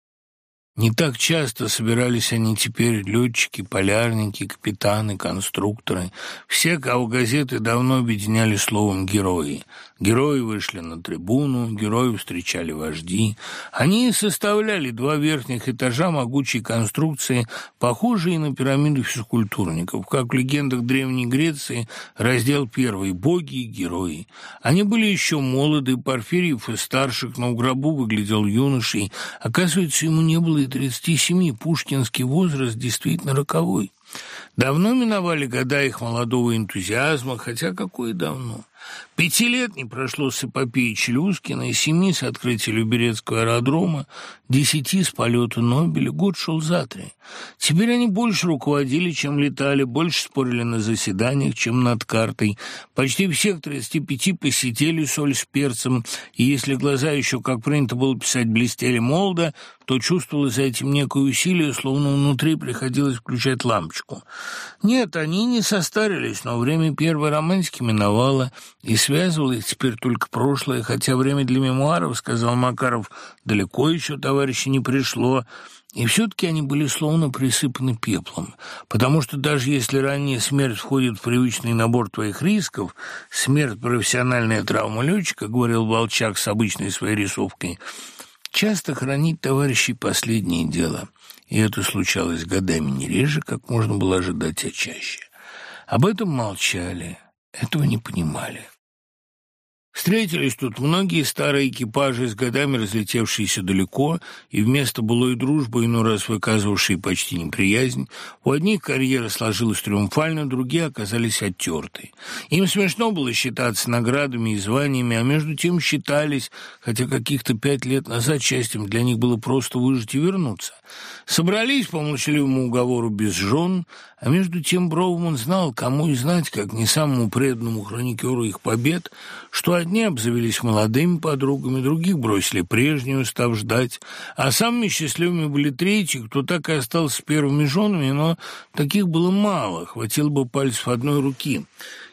Не так часто собирались они теперь, летчики, полярники, капитаны, конструкторы. Все, кого газеты давно объединяли словом «герои». Герои вышли на трибуну, герои встречали вожди. Они составляли два верхних этажа могучей конструкции, похожие на пирамиду физкультурников, как в легендах Древней Греции, раздел первый «Боги и герои». Они были еще молоды, Порфирьев и старших, но в гробу выглядел юношей. Оказывается, ему не было и тридцати семи, пушкинский возраст действительно роковой. Давно миновали года их молодого энтузиазма, хотя какое давно. Пяти лет не прошло с эпопеей Челюскина, семи с открытия Люберецкого аэродрома, десяти с полета Нобеля, год шел за три. Теперь они больше руководили, чем летали, больше спорили на заседаниях, чем над картой. Почти всех тридцати пяти посетили соль с перцем, и если глаза еще, как принято было писать, блестели молодо, то чувствовалось за этим некое усилие, словно внутри приходилось включать лампочку. Нет, они не состарились, но время первой романтики миновало, и связывало их теперь только прошлое, хотя время для мемуаров, сказал Макаров, далеко еще товарищи не пришло, и все-таки они были словно присыпаны пеплом, потому что даже если ранняя смерть входит в привычный набор твоих рисков, смерть – профессиональная травма летчика, говорил Волчак с обычной своей рисовкой, часто хранить товарищей последнее дело, и это случалось годами не реже, как можно было ожидать, а чаще. Об этом молчали, этого не понимали. Встретились тут многие старые экипажи, с годами разлетевшиеся далеко, и вместо былой дружбы, иной раз выказывавшие почти неприязнь, у одних карьера сложилась триумфально, другие оказались оттерты. Им смешно было считаться наградами и званиями, а между тем считались, хотя каких-то пять лет назад счастьем для них было просто выжить и вернуться. Собрались по молчаливому уговору без жен, а между тем Броуман знал, кому и знать, как не самому преданному хроникеру их побед, что одни обзавелись молодыми подругами, других бросили прежнюю, став ждать, а самыми счастливыми были третьи, кто так и остался с первыми женами, но таких было мало, хватило бы пальцев одной руки.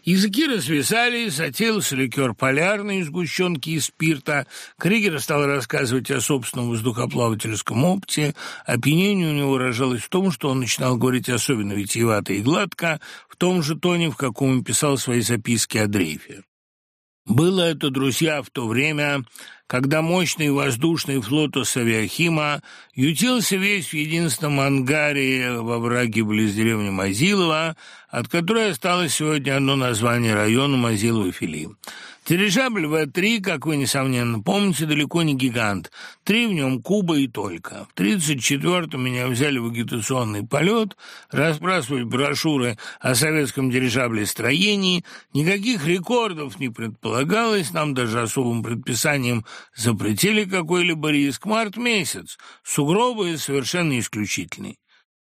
Языки развязались, затеялся ликер полярный сгущенки и спирта. Кригер стал рассказывать о собственном воздухоплавательском опыте. Опьянение у него выражалось в том, что он начинал говорить особенно витиевато и гладко, в том же тоне, в каком он писал свои записки о дрейфе. Было это, друзья, в то время, когда мощный воздушный флот Савиахима ютился весь в единственном ангаре во враге близ деревни Мазилова, от которой осталось сегодня одно название района Мазилова-Фили. Дирижабль В-3, как вы, несомненно, помните, далеко не гигант. Три в нем Куба и только. В 34-м меня взяли в агитационный полет, разбрасывать брошюры о советском дирижабле строении. Никаких рекордов не предполагалось, нам даже особым предписанием запретили какой-либо риск. Март месяц. Сугробы совершенно исключительные.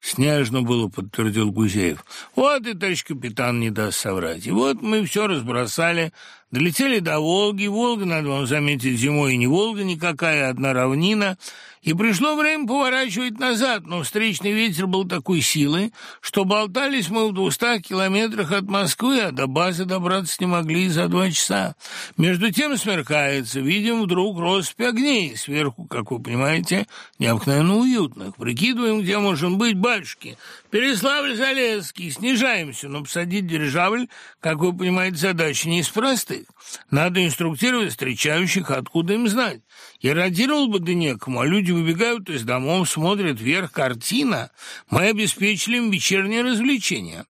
«Снежно было», — подтвердил Гузеев. «Вот и, товарищ капитан, не даст соврать. И вот мы все разбросали, Долетели до Волги. Волга, надо вам заметить, зимой и не Волга никакая, одна равнина — и пришло время поворачивать назад, но встречный ветер был такой силы, что болтались мы в двухстах километрах от Москвы, а до базы добраться не могли за два часа. Между тем смеркается, видим вдруг россыпь огней, сверху, как вы понимаете, необыкновенно уютных. Прикидываем, где можем быть, батюшки. Переславль-Залесский, снижаемся, но посадить дирижабль, как вы понимаете, задача не из простых. Надо инструктировать встречающих, откуда им знать. Я радировал бы да некому, а люди выбегают из домов, смотрят вверх, картина. Мы обеспечили им вечернее развлечение.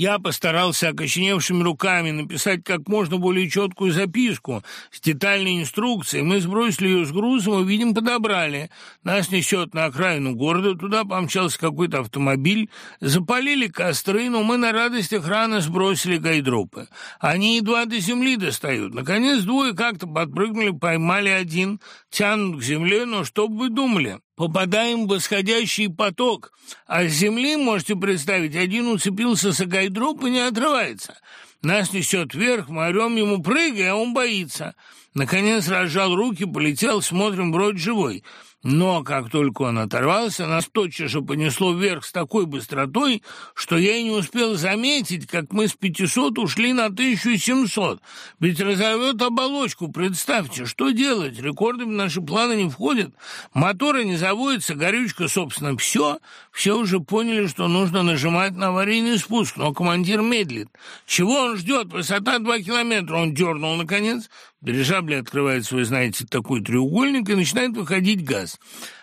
Я постарался окоченевшими руками написать как можно более четкую записку с детальной инструкцией. Мы сбросили ее с грузом и, видим, подобрали. Нас несет на окраину города, туда помчался какой-то автомобиль, запалили костры, но мы на радостях рано сбросили гайдропы. Они едва до земли достают. Наконец двое как-то подпрыгнули, поймали один, тянут к земле, но что бы вы думали? Попадаем в восходящий поток, а с земли, можете представить, один уцепился за гайдроп и не отрывается. Нас несет вверх, мы орем ему «прыгай», а он боится. Наконец разжал руки, полетел, смотрим, вроде живой. Но как только он оторвался, нас тотчас же понесло вверх с такой быстротой, что я и не успел заметить, как мы с 500 ушли на 1700. Ведь разорвет оболочку, представьте, что делать? Рекорды в наши планы не входят, моторы не заводятся, горючка, собственно, все. Все уже поняли, что нужно нажимать на аварийный спуск, но командир медлит. Чего он ждет? Высота 2 километра. Он дернул, наконец, Дирижабль открывает свой, знаете, такой треугольник, и начинает выходить газ.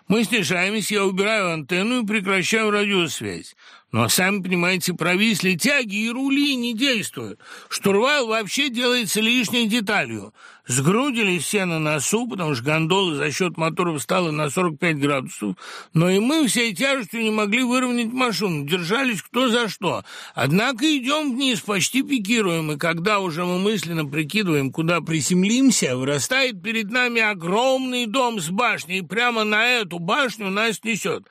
Мы снижаемся, я убираю антенну и прекращаю радиосвязь. Но, сами понимаете, провисли тяги и рули не действуют. Штурвал вообще делается лишней деталью. Сгрудились все на носу, потому что гондола за счет моторов стала на 45 градусов, но и мы всей тяжестью не могли выровнять машину, держались кто за что. Однако идем вниз, почти пикируем, и когда уже мы мысленно прикидываем, куда приземлимся, вырастает перед нами огромный дом с башней, и прямо на эту башню нас несет.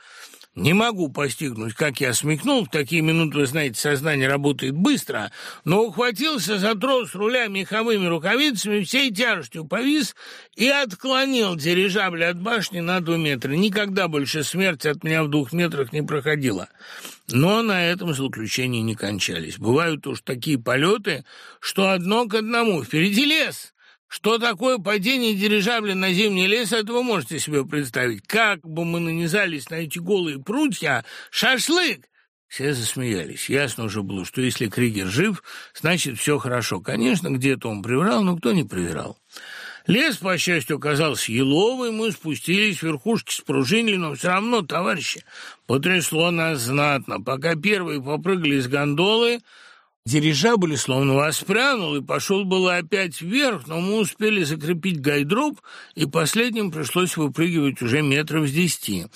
Не могу постигнуть, как я смекнул. В такие минуты, вы знаете, сознание работает быстро, но ухватился за трос руля меховыми рукавицами, всей тяжестью повис и отклонил дирижабль от башни на два метра. Никогда больше смерть от меня в двух метрах не проходила. Но на этом злоключения не кончались. Бывают уж такие полеты, что одно к одному. Впереди лес, что такое падение дирижабля на зимний лес, это вы можете себе представить. Как бы мы нанизались на эти голые прутья, шашлык! Все засмеялись. Ясно уже было, что если Кригер жив, значит, все хорошо. Конечно, где-то он приврал, но кто не приврал. Лес, по счастью, оказался еловый, мы спустились, верхушки спружинили, но все равно, товарищи, потрясло нас знатно. Пока первые попрыгали с гондолы, Дирижабль словно воспрянул и пошел было опять вверх, но мы успели закрепить гайдроп, и последним пришлось выпрыгивать уже метров с десяти.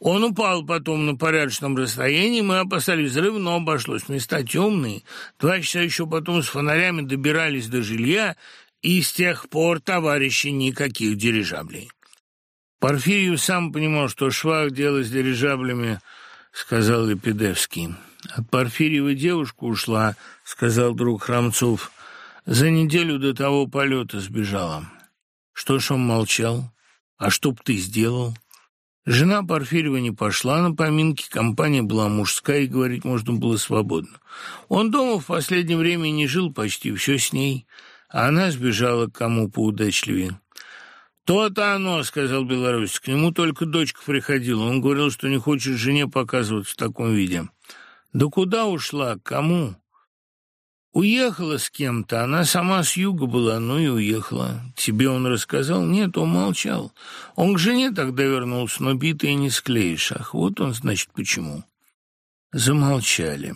Он упал потом на порядочном расстоянии, мы опасались взрыва, но обошлось. Места темные. Два часа еще потом с фонарями добирались до жилья, и с тех пор, товарищи, никаких дирижаблей. Порфирьев сам понимал, что швах дело с дирижаблями, сказал Лепидевский. От Порфирьева девушка ушла, сказал друг Храмцов. За неделю до того полета сбежала. Что ж он молчал? А что б ты сделал? Жена Порфирьева не пошла на поминки, компания была мужская, и говорить можно было свободно. Он дома в последнее время не жил почти, все с ней, а она сбежала к кому поудачливее. «То-то оно», — сказал белорус, — «к нему только дочка приходила. Он говорил, что не хочет жене показываться в таком виде». Да куда ушла? Кому? Уехала с кем-то, она сама с юга была, ну и уехала. Тебе он рассказал? Нет, он молчал. Он к жене тогда вернулся, но битый не склеишь. Ах, вот он, значит, почему. Замолчали.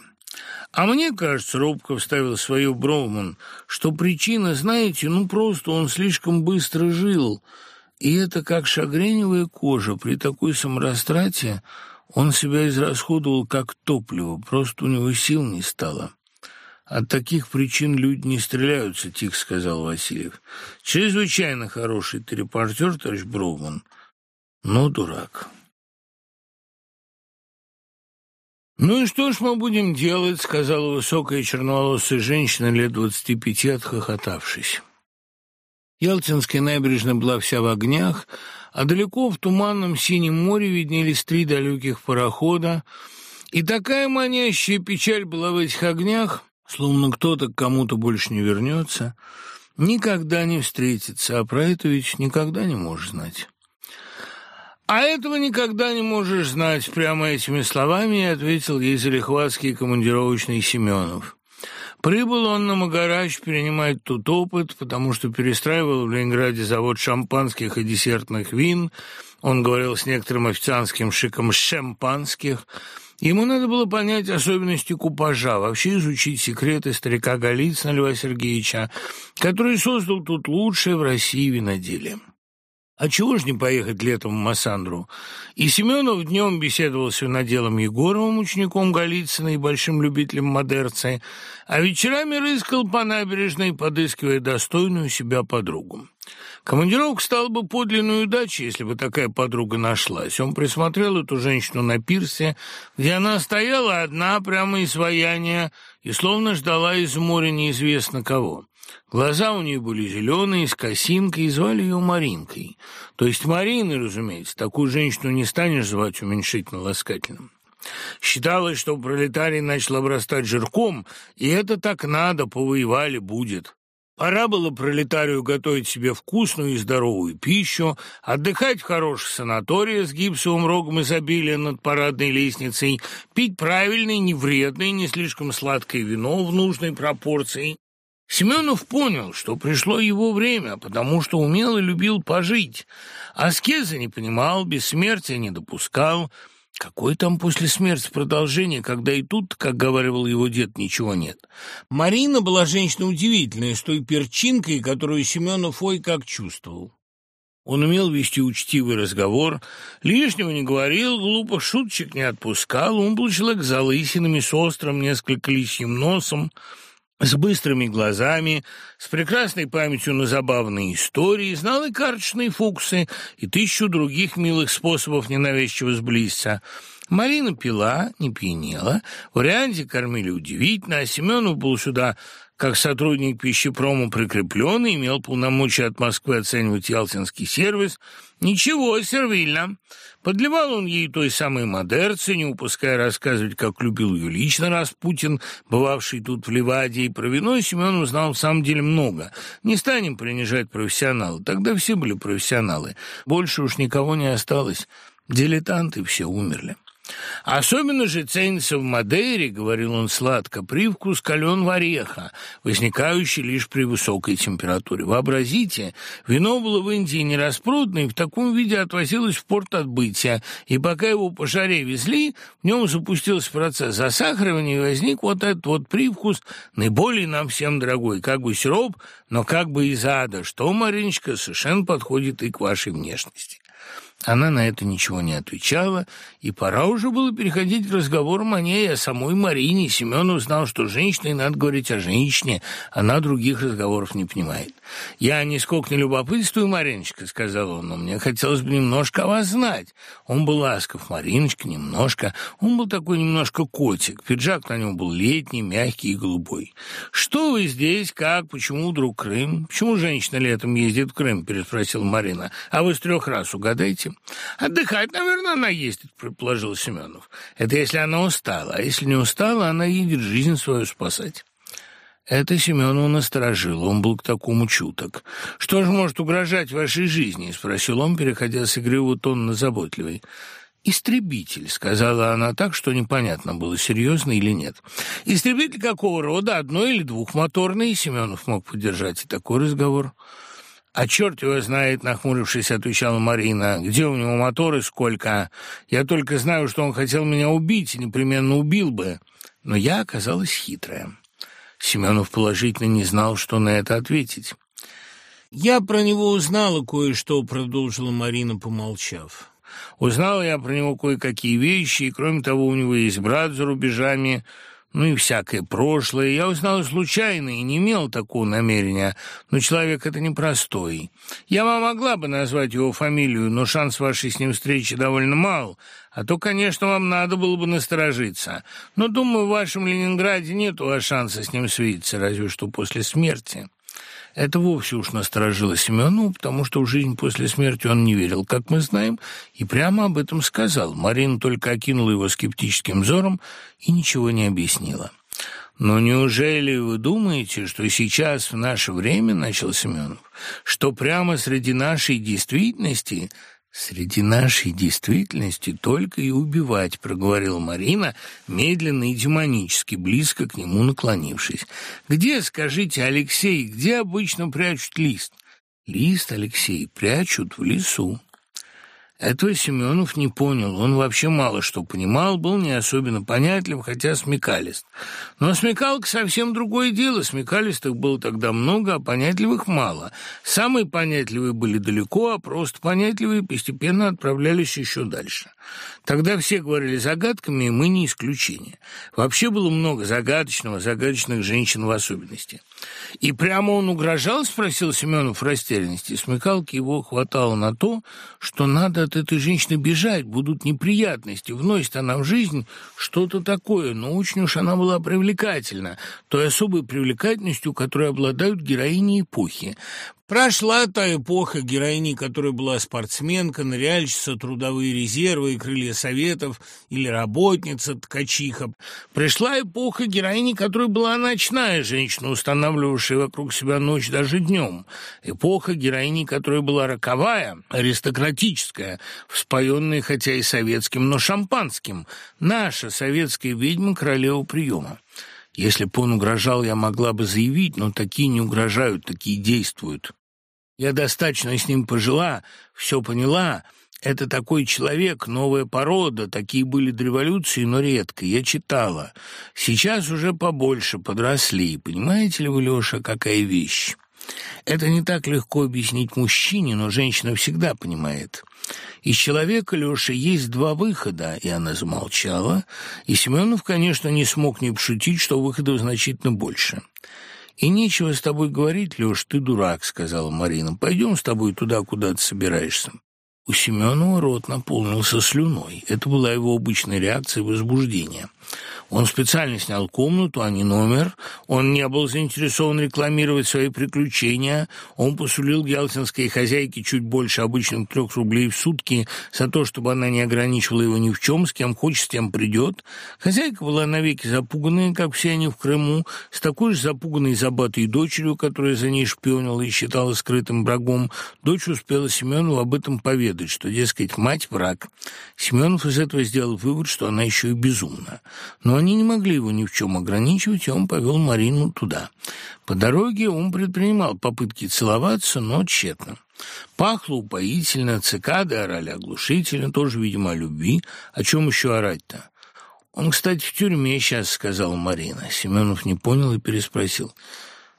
А мне кажется, робко вставил свое Броуман, что причина, знаете, ну просто он слишком быстро жил. И это как шагреневая кожа при такой саморастрате он себя израсходовал как топливо, просто у него сил не стало. «От таких причин люди не стреляются», — тихо сказал Васильев. «Чрезвычайно хороший ты репортер, товарищ Броуман, но дурак». «Ну и что ж мы будем делать?» — сказала высокая черноволосая женщина лет двадцати пяти, отхохотавшись. Ялтинская набережная была вся в огнях, а далеко в туманном синем море виднелись три далеких парохода, и такая манящая печаль была в этих огнях, словно кто-то к кому-то больше не вернется, никогда не встретится, а про это ведь никогда не можешь знать. «А этого никогда не можешь знать», — прямо этими словами ответил ей залихватский командировочный Семенов. Прибыл он на Магарач перенимать тут опыт, потому что перестраивал в Ленинграде завод шампанских и десертных вин. Он говорил с некоторым официантским шиком «шампанских». Ему надо было понять особенности купажа, вообще изучить секреты старика Голицына Льва Сергеевича, который создал тут лучшее в России виноделие. А чего ж не поехать летом в Массандру? И Семенов днем беседовал с виноделом Егоровым, учеником Голицына и большим любителем модерции, а вечерами рыскал по набережной, подыскивая достойную себя подругу. Командировка стала бы подлинной удачей, если бы такая подруга нашлась. Он присмотрел эту женщину на пирсе, где она стояла одна, прямо из вояния, и словно ждала из моря неизвестно кого. Глаза у нее были зеленые, с косинкой, и звали ее Маринкой. То есть Мариной, разумеется, такую женщину не станешь звать уменьшительно-ласкательным. Считалось, что пролетарий начал обрастать жирком, и это так надо, повоевали, будет. Пора было пролетарию готовить себе вкусную и здоровую пищу, отдыхать в хороших санаториях с гипсовым рогом изобилия над парадной лестницей, пить правильное, невредное, не слишком сладкое вино в нужной пропорции, Семенов понял, что пришло его время, потому что умел и любил пожить. Аскеза не понимал, бессмертия не допускал. Какое там после смерти продолжение, когда и тут, как говаривал его дед, ничего нет? Марина была женщина удивительная, с той перчинкой, которую Семенов ой как чувствовал. Он умел вести учтивый разговор, лишнего не говорил, глупо шуточек не отпускал. Он был человек с залысинами, с острым, несколько личным носом, с быстрыми глазами, с прекрасной памятью на забавные истории, знал и карточные фокусы, и тысячу других милых способов ненавязчиво сблизиться. Марина пила, не пьянела, в варианте кормили удивительно, а Семенов был сюда как сотрудник пищепрома прикрепленный, имел полномочия от Москвы оценивать ялтинский сервис. Ничего, сервильно. Подливал он ей той самой модерции, не упуская рассказывать, как любил ее лично Распутин, бывавший тут в Ливаде, и про вино Семен узнал в самом деле много. Не станем принижать профессионала, тогда все были профессионалы. Больше уж никого не осталось. Дилетанты все умерли. Особенно же ценится в Мадейре, говорил он сладко, привкус каленого ореха, возникающий лишь при высокой температуре. Вообразите, вино было в Индии не распродано и в таком виде отвозилось в порт отбытия, и пока его по жаре везли, в нем запустился процесс засахаривания и возник вот этот вот привкус, наиболее нам всем дорогой, как бы сироп, но как бы из ада, что, Мариночка, совершенно подходит и к вашей внешности. Она на это ничего не отвечала, и пора уже было переходить к разговорам о ней, о самой Марине. Семенов знал, что женщине надо говорить о женщине, она других разговоров не понимает. «Я нисколько не любопытствую, Мариночка», — сказал он, — «но мне хотелось бы немножко о вас знать». Он был ласков, Мариночка, немножко. Он был такой немножко котик, пиджак на нем был летний, мягкий и голубой. «Что вы здесь? Как? Почему вдруг Крым? Почему женщина летом ездит в Крым?» — переспросила Марина. «А вы с трех раз угадайте?» «Отдыхать, наверное, она ездит», — предположил Семенов. «Это если она устала, а если не устала, она едет жизнь свою спасать». Это Семенова насторожило, он был к такому чуток. «Что же может угрожать вашей жизни?» — спросил он, переходя с игривого тона на заботливый. «Истребитель», — сказала она так, что непонятно было, серьезно или нет. «Истребитель какого рода? Одно- или двухмоторный?» Семенов мог поддержать и такой разговор. «А черт его знает», — нахмурившись, отвечала Марина. «Где у него моторы, сколько? Я только знаю, что он хотел меня убить, и непременно убил бы». Но я оказалась хитрая. Семенов положительно не знал, что на это ответить. «Я про него узнала кое-что», — продолжила Марина, помолчав. «Узнала я про него кое-какие вещи, и, кроме того, у него есть брат за рубежами, ну и всякое прошлое. Я узнал случайно и не имел такого намерения, но человек это непростой. Я вам могла бы назвать его фамилию, но шанс вашей с ним встречи довольно мал, а то, конечно, вам надо было бы насторожиться. Но, думаю, в вашем Ленинграде нет у вас шанса с ним свидеться, разве что после смерти». Это вовсе уж насторожило Семену, потому что в жизнь после смерти он не верил, как мы знаем, и прямо об этом сказал. Марина только окинула его скептическим взором и ничего не объяснила. «Но неужели вы думаете, что сейчас, в наше время, — начал Семенов, — что прямо среди нашей действительности «Среди нашей действительности только и убивать», — проговорила Марина, медленно и демонически, близко к нему наклонившись. «Где, скажите, Алексей, где обычно прячут лист?» «Лист, Алексей, прячут в лесу». Этого Семенов не понял. Он вообще мало что понимал, был не особенно понятлив, хотя смекалист. Но смекалка совсем другое дело. Смекалистых было тогда много, а понятливых мало. Самые понятливые были далеко, а просто понятливые постепенно отправлялись еще дальше. Тогда все говорили загадками, и мы не исключение. Вообще было много загадочного, загадочных женщин в особенности. «И прямо он угрожал?» — спросил Семенов в растерянности. Смекалки его хватало на то, что надо от этой женщины бежать, будут неприятности, вносит она в жизнь что-то такое, но очень уж она была привлекательна, той особой привлекательностью, которой обладают героини эпохи. Прошла та эпоха героини, которая была спортсменка, ныряльщица, трудовые резервы и крылья советов, или работница, ткачиха. Пришла эпоха героини, которая была ночная женщина, устанавливавшая вокруг себя ночь даже днем. Эпоха героини, которая была роковая, аристократическая, вспоенная хотя и советским, но шампанским. Наша советская ведьма королева приема. Если бы он угрожал, я могла бы заявить, но такие не угрожают, такие действуют. Я достаточно с ним пожила, все поняла. Это такой человек, новая порода, такие были до революции, но редко. Я читала. Сейчас уже побольше, подросли. Понимаете ли вы, Леша, какая вещь? Это не так легко объяснить мужчине, но женщина всегда понимает. Из человека, Леша, есть два выхода, и она замолчала, и Семенов, конечно, не смог не пошутить, что выходов значительно больше. «И нечего с тобой говорить, Леш, ты дурак», — сказала Марина. «Пойдем с тобой туда, куда ты собираешься». У Семенова рот наполнился слюной. Это была его обычная реакция возбуждения. Он специально снял комнату, а не номер. Он не был заинтересован рекламировать свои приключения. Он посулил ялтинской хозяйке чуть больше обычных трех рублей в сутки за то, чтобы она не ограничивала его ни в чем, с кем хочет, с тем придет. Хозяйка была навеки запуганная, как все они в Крыму, с такой же запуганной забатой дочерью, которая за ней шпионила и считала скрытым врагом. Дочь успела Семенову об этом поведать, что, дескать, мать – враг. Семенов из этого сделал вывод, что она еще и безумна. Но они не могли его ни в чем ограничивать, и он повел Марину туда. По дороге он предпринимал попытки целоваться, но тщетно. Пахло упоительно, цикады орали оглушительно, тоже, видимо, о любви. О чем еще орать-то? «Он, кстати, в тюрьме сейчас», — сказала Марина. Семенов не понял и переспросил.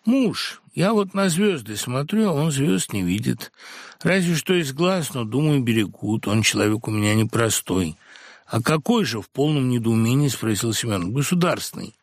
«Муж, я вот на звезды смотрю, а он звезд не видит. Разве что из глаз, но, думаю, берегут. Он человек у меня непростой. «А какой же?» — в полном недоумении спросил Семен. «Государственный».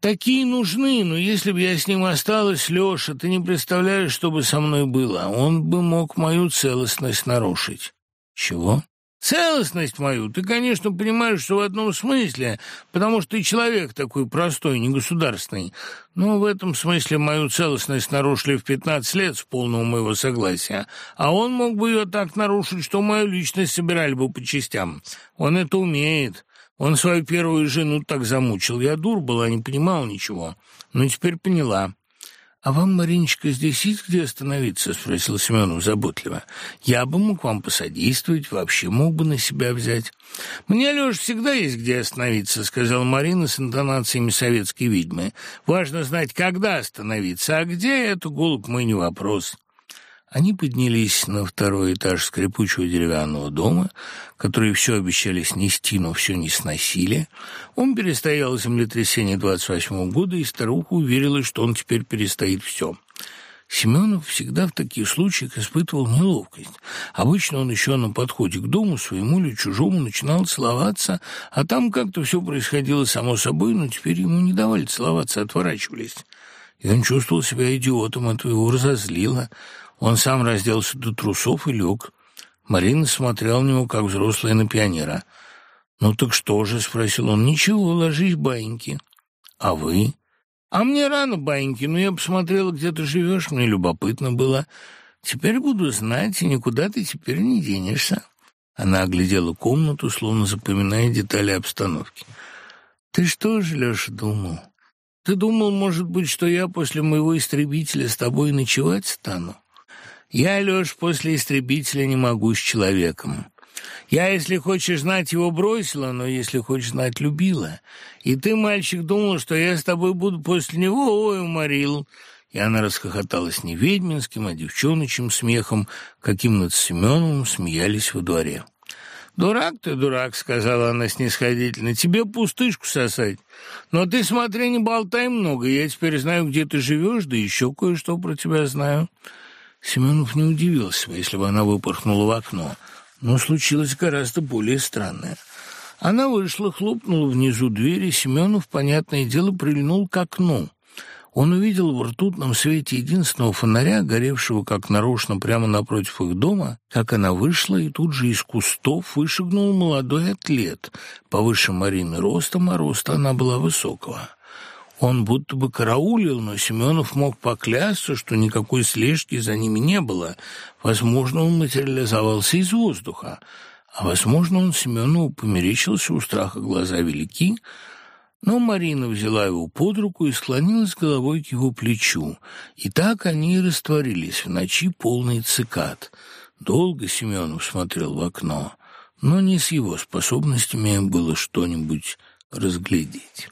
«Такие нужны, но если бы я с ним осталась, Леша, ты не представляешь, что бы со мной было. Он бы мог мою целостность нарушить». «Чего?» Целостность мою ты, конечно, понимаешь, что в одном смысле, потому что ты человек такой простой, не государственный. Но в этом смысле мою целостность нарушили в пятнадцать лет с полного моего согласия. А он мог бы ее так нарушить, что мою личность собирали бы по частям. Он это умеет. Он свою первую жену так замучил. Я дур была, не понимал ничего. Но теперь поняла. «А вам, Мариночка, здесь есть где остановиться?» — спросил Семенов заботливо. «Я бы мог вам посодействовать, вообще мог бы на себя взять». «Мне, Леш, всегда есть где остановиться», — сказала Марина с интонациями советской ведьмы. «Важно знать, когда остановиться, а где — это, голубь мой, не вопрос». Они поднялись на второй этаж скрипучего деревянного дома, который все обещали снести, но все не сносили. Он перестоял землетрясение 28-го года, и старуха уверилась, что он теперь перестоит все. Семенов всегда в таких случаях испытывал неловкость. Обычно он еще на подходе к дому своему или чужому начинал целоваться, а там как-то все происходило само собой, но теперь ему не давали целоваться, отворачивались. И он чувствовал себя идиотом, это его разозлило. Он сам разделся до трусов и лег. Марина смотрела на него, как взрослая на пионера. «Ну так что же?» — спросил он. «Ничего, ложись, баиньки». «А вы?» А мне рано, баиньки, но я посмотрела, где ты живешь, мне любопытно было. Теперь буду знать, и никуда ты теперь не денешься». Она оглядела комнату, словно запоминая детали обстановки. «Ты что же, Леша, думал? Ты думал, может быть, что я после моего истребителя с тобой ночевать стану? Я, Леш, после истребителя не могу с человеком. Я, если хочешь знать, его бросила, но, если хочешь знать, любила. И ты, мальчик, думал, что я с тобой буду после него? Ой, уморил!» И она расхохоталась не ведьминским, а девчоночим смехом, каким над Семеновым смеялись во дворе. «Дурак ты, дурак», — сказала она снисходительно, — «тебе пустышку сосать. Но ты, смотри, не болтай много, я теперь знаю, где ты живешь, да еще кое-что про тебя знаю». Семенов не удивился бы, если бы она выпорхнула в окно, но случилось гораздо более странное. Она вышла, хлопнула внизу двери, Семенов, понятное дело, прильнул к окну. Он увидел в ртутном свете единственного фонаря, горевшего как нарочно прямо напротив их дома, как она вышла, и тут же из кустов вышагнул молодой атлет, повыше Марины ростом, а роста она была высокого. Он будто бы караулил, но Семенов мог поклясться, что никакой слежки за ними не было. Возможно, он материализовался из воздуха. А возможно, он Семенову померещился, у страха глаза велики, но Марина взяла его под руку и склонилась головой к его плечу. И так они и растворились в ночи полный цикад. Долго Семенов смотрел в окно, но не с его способностями было что-нибудь разглядеть.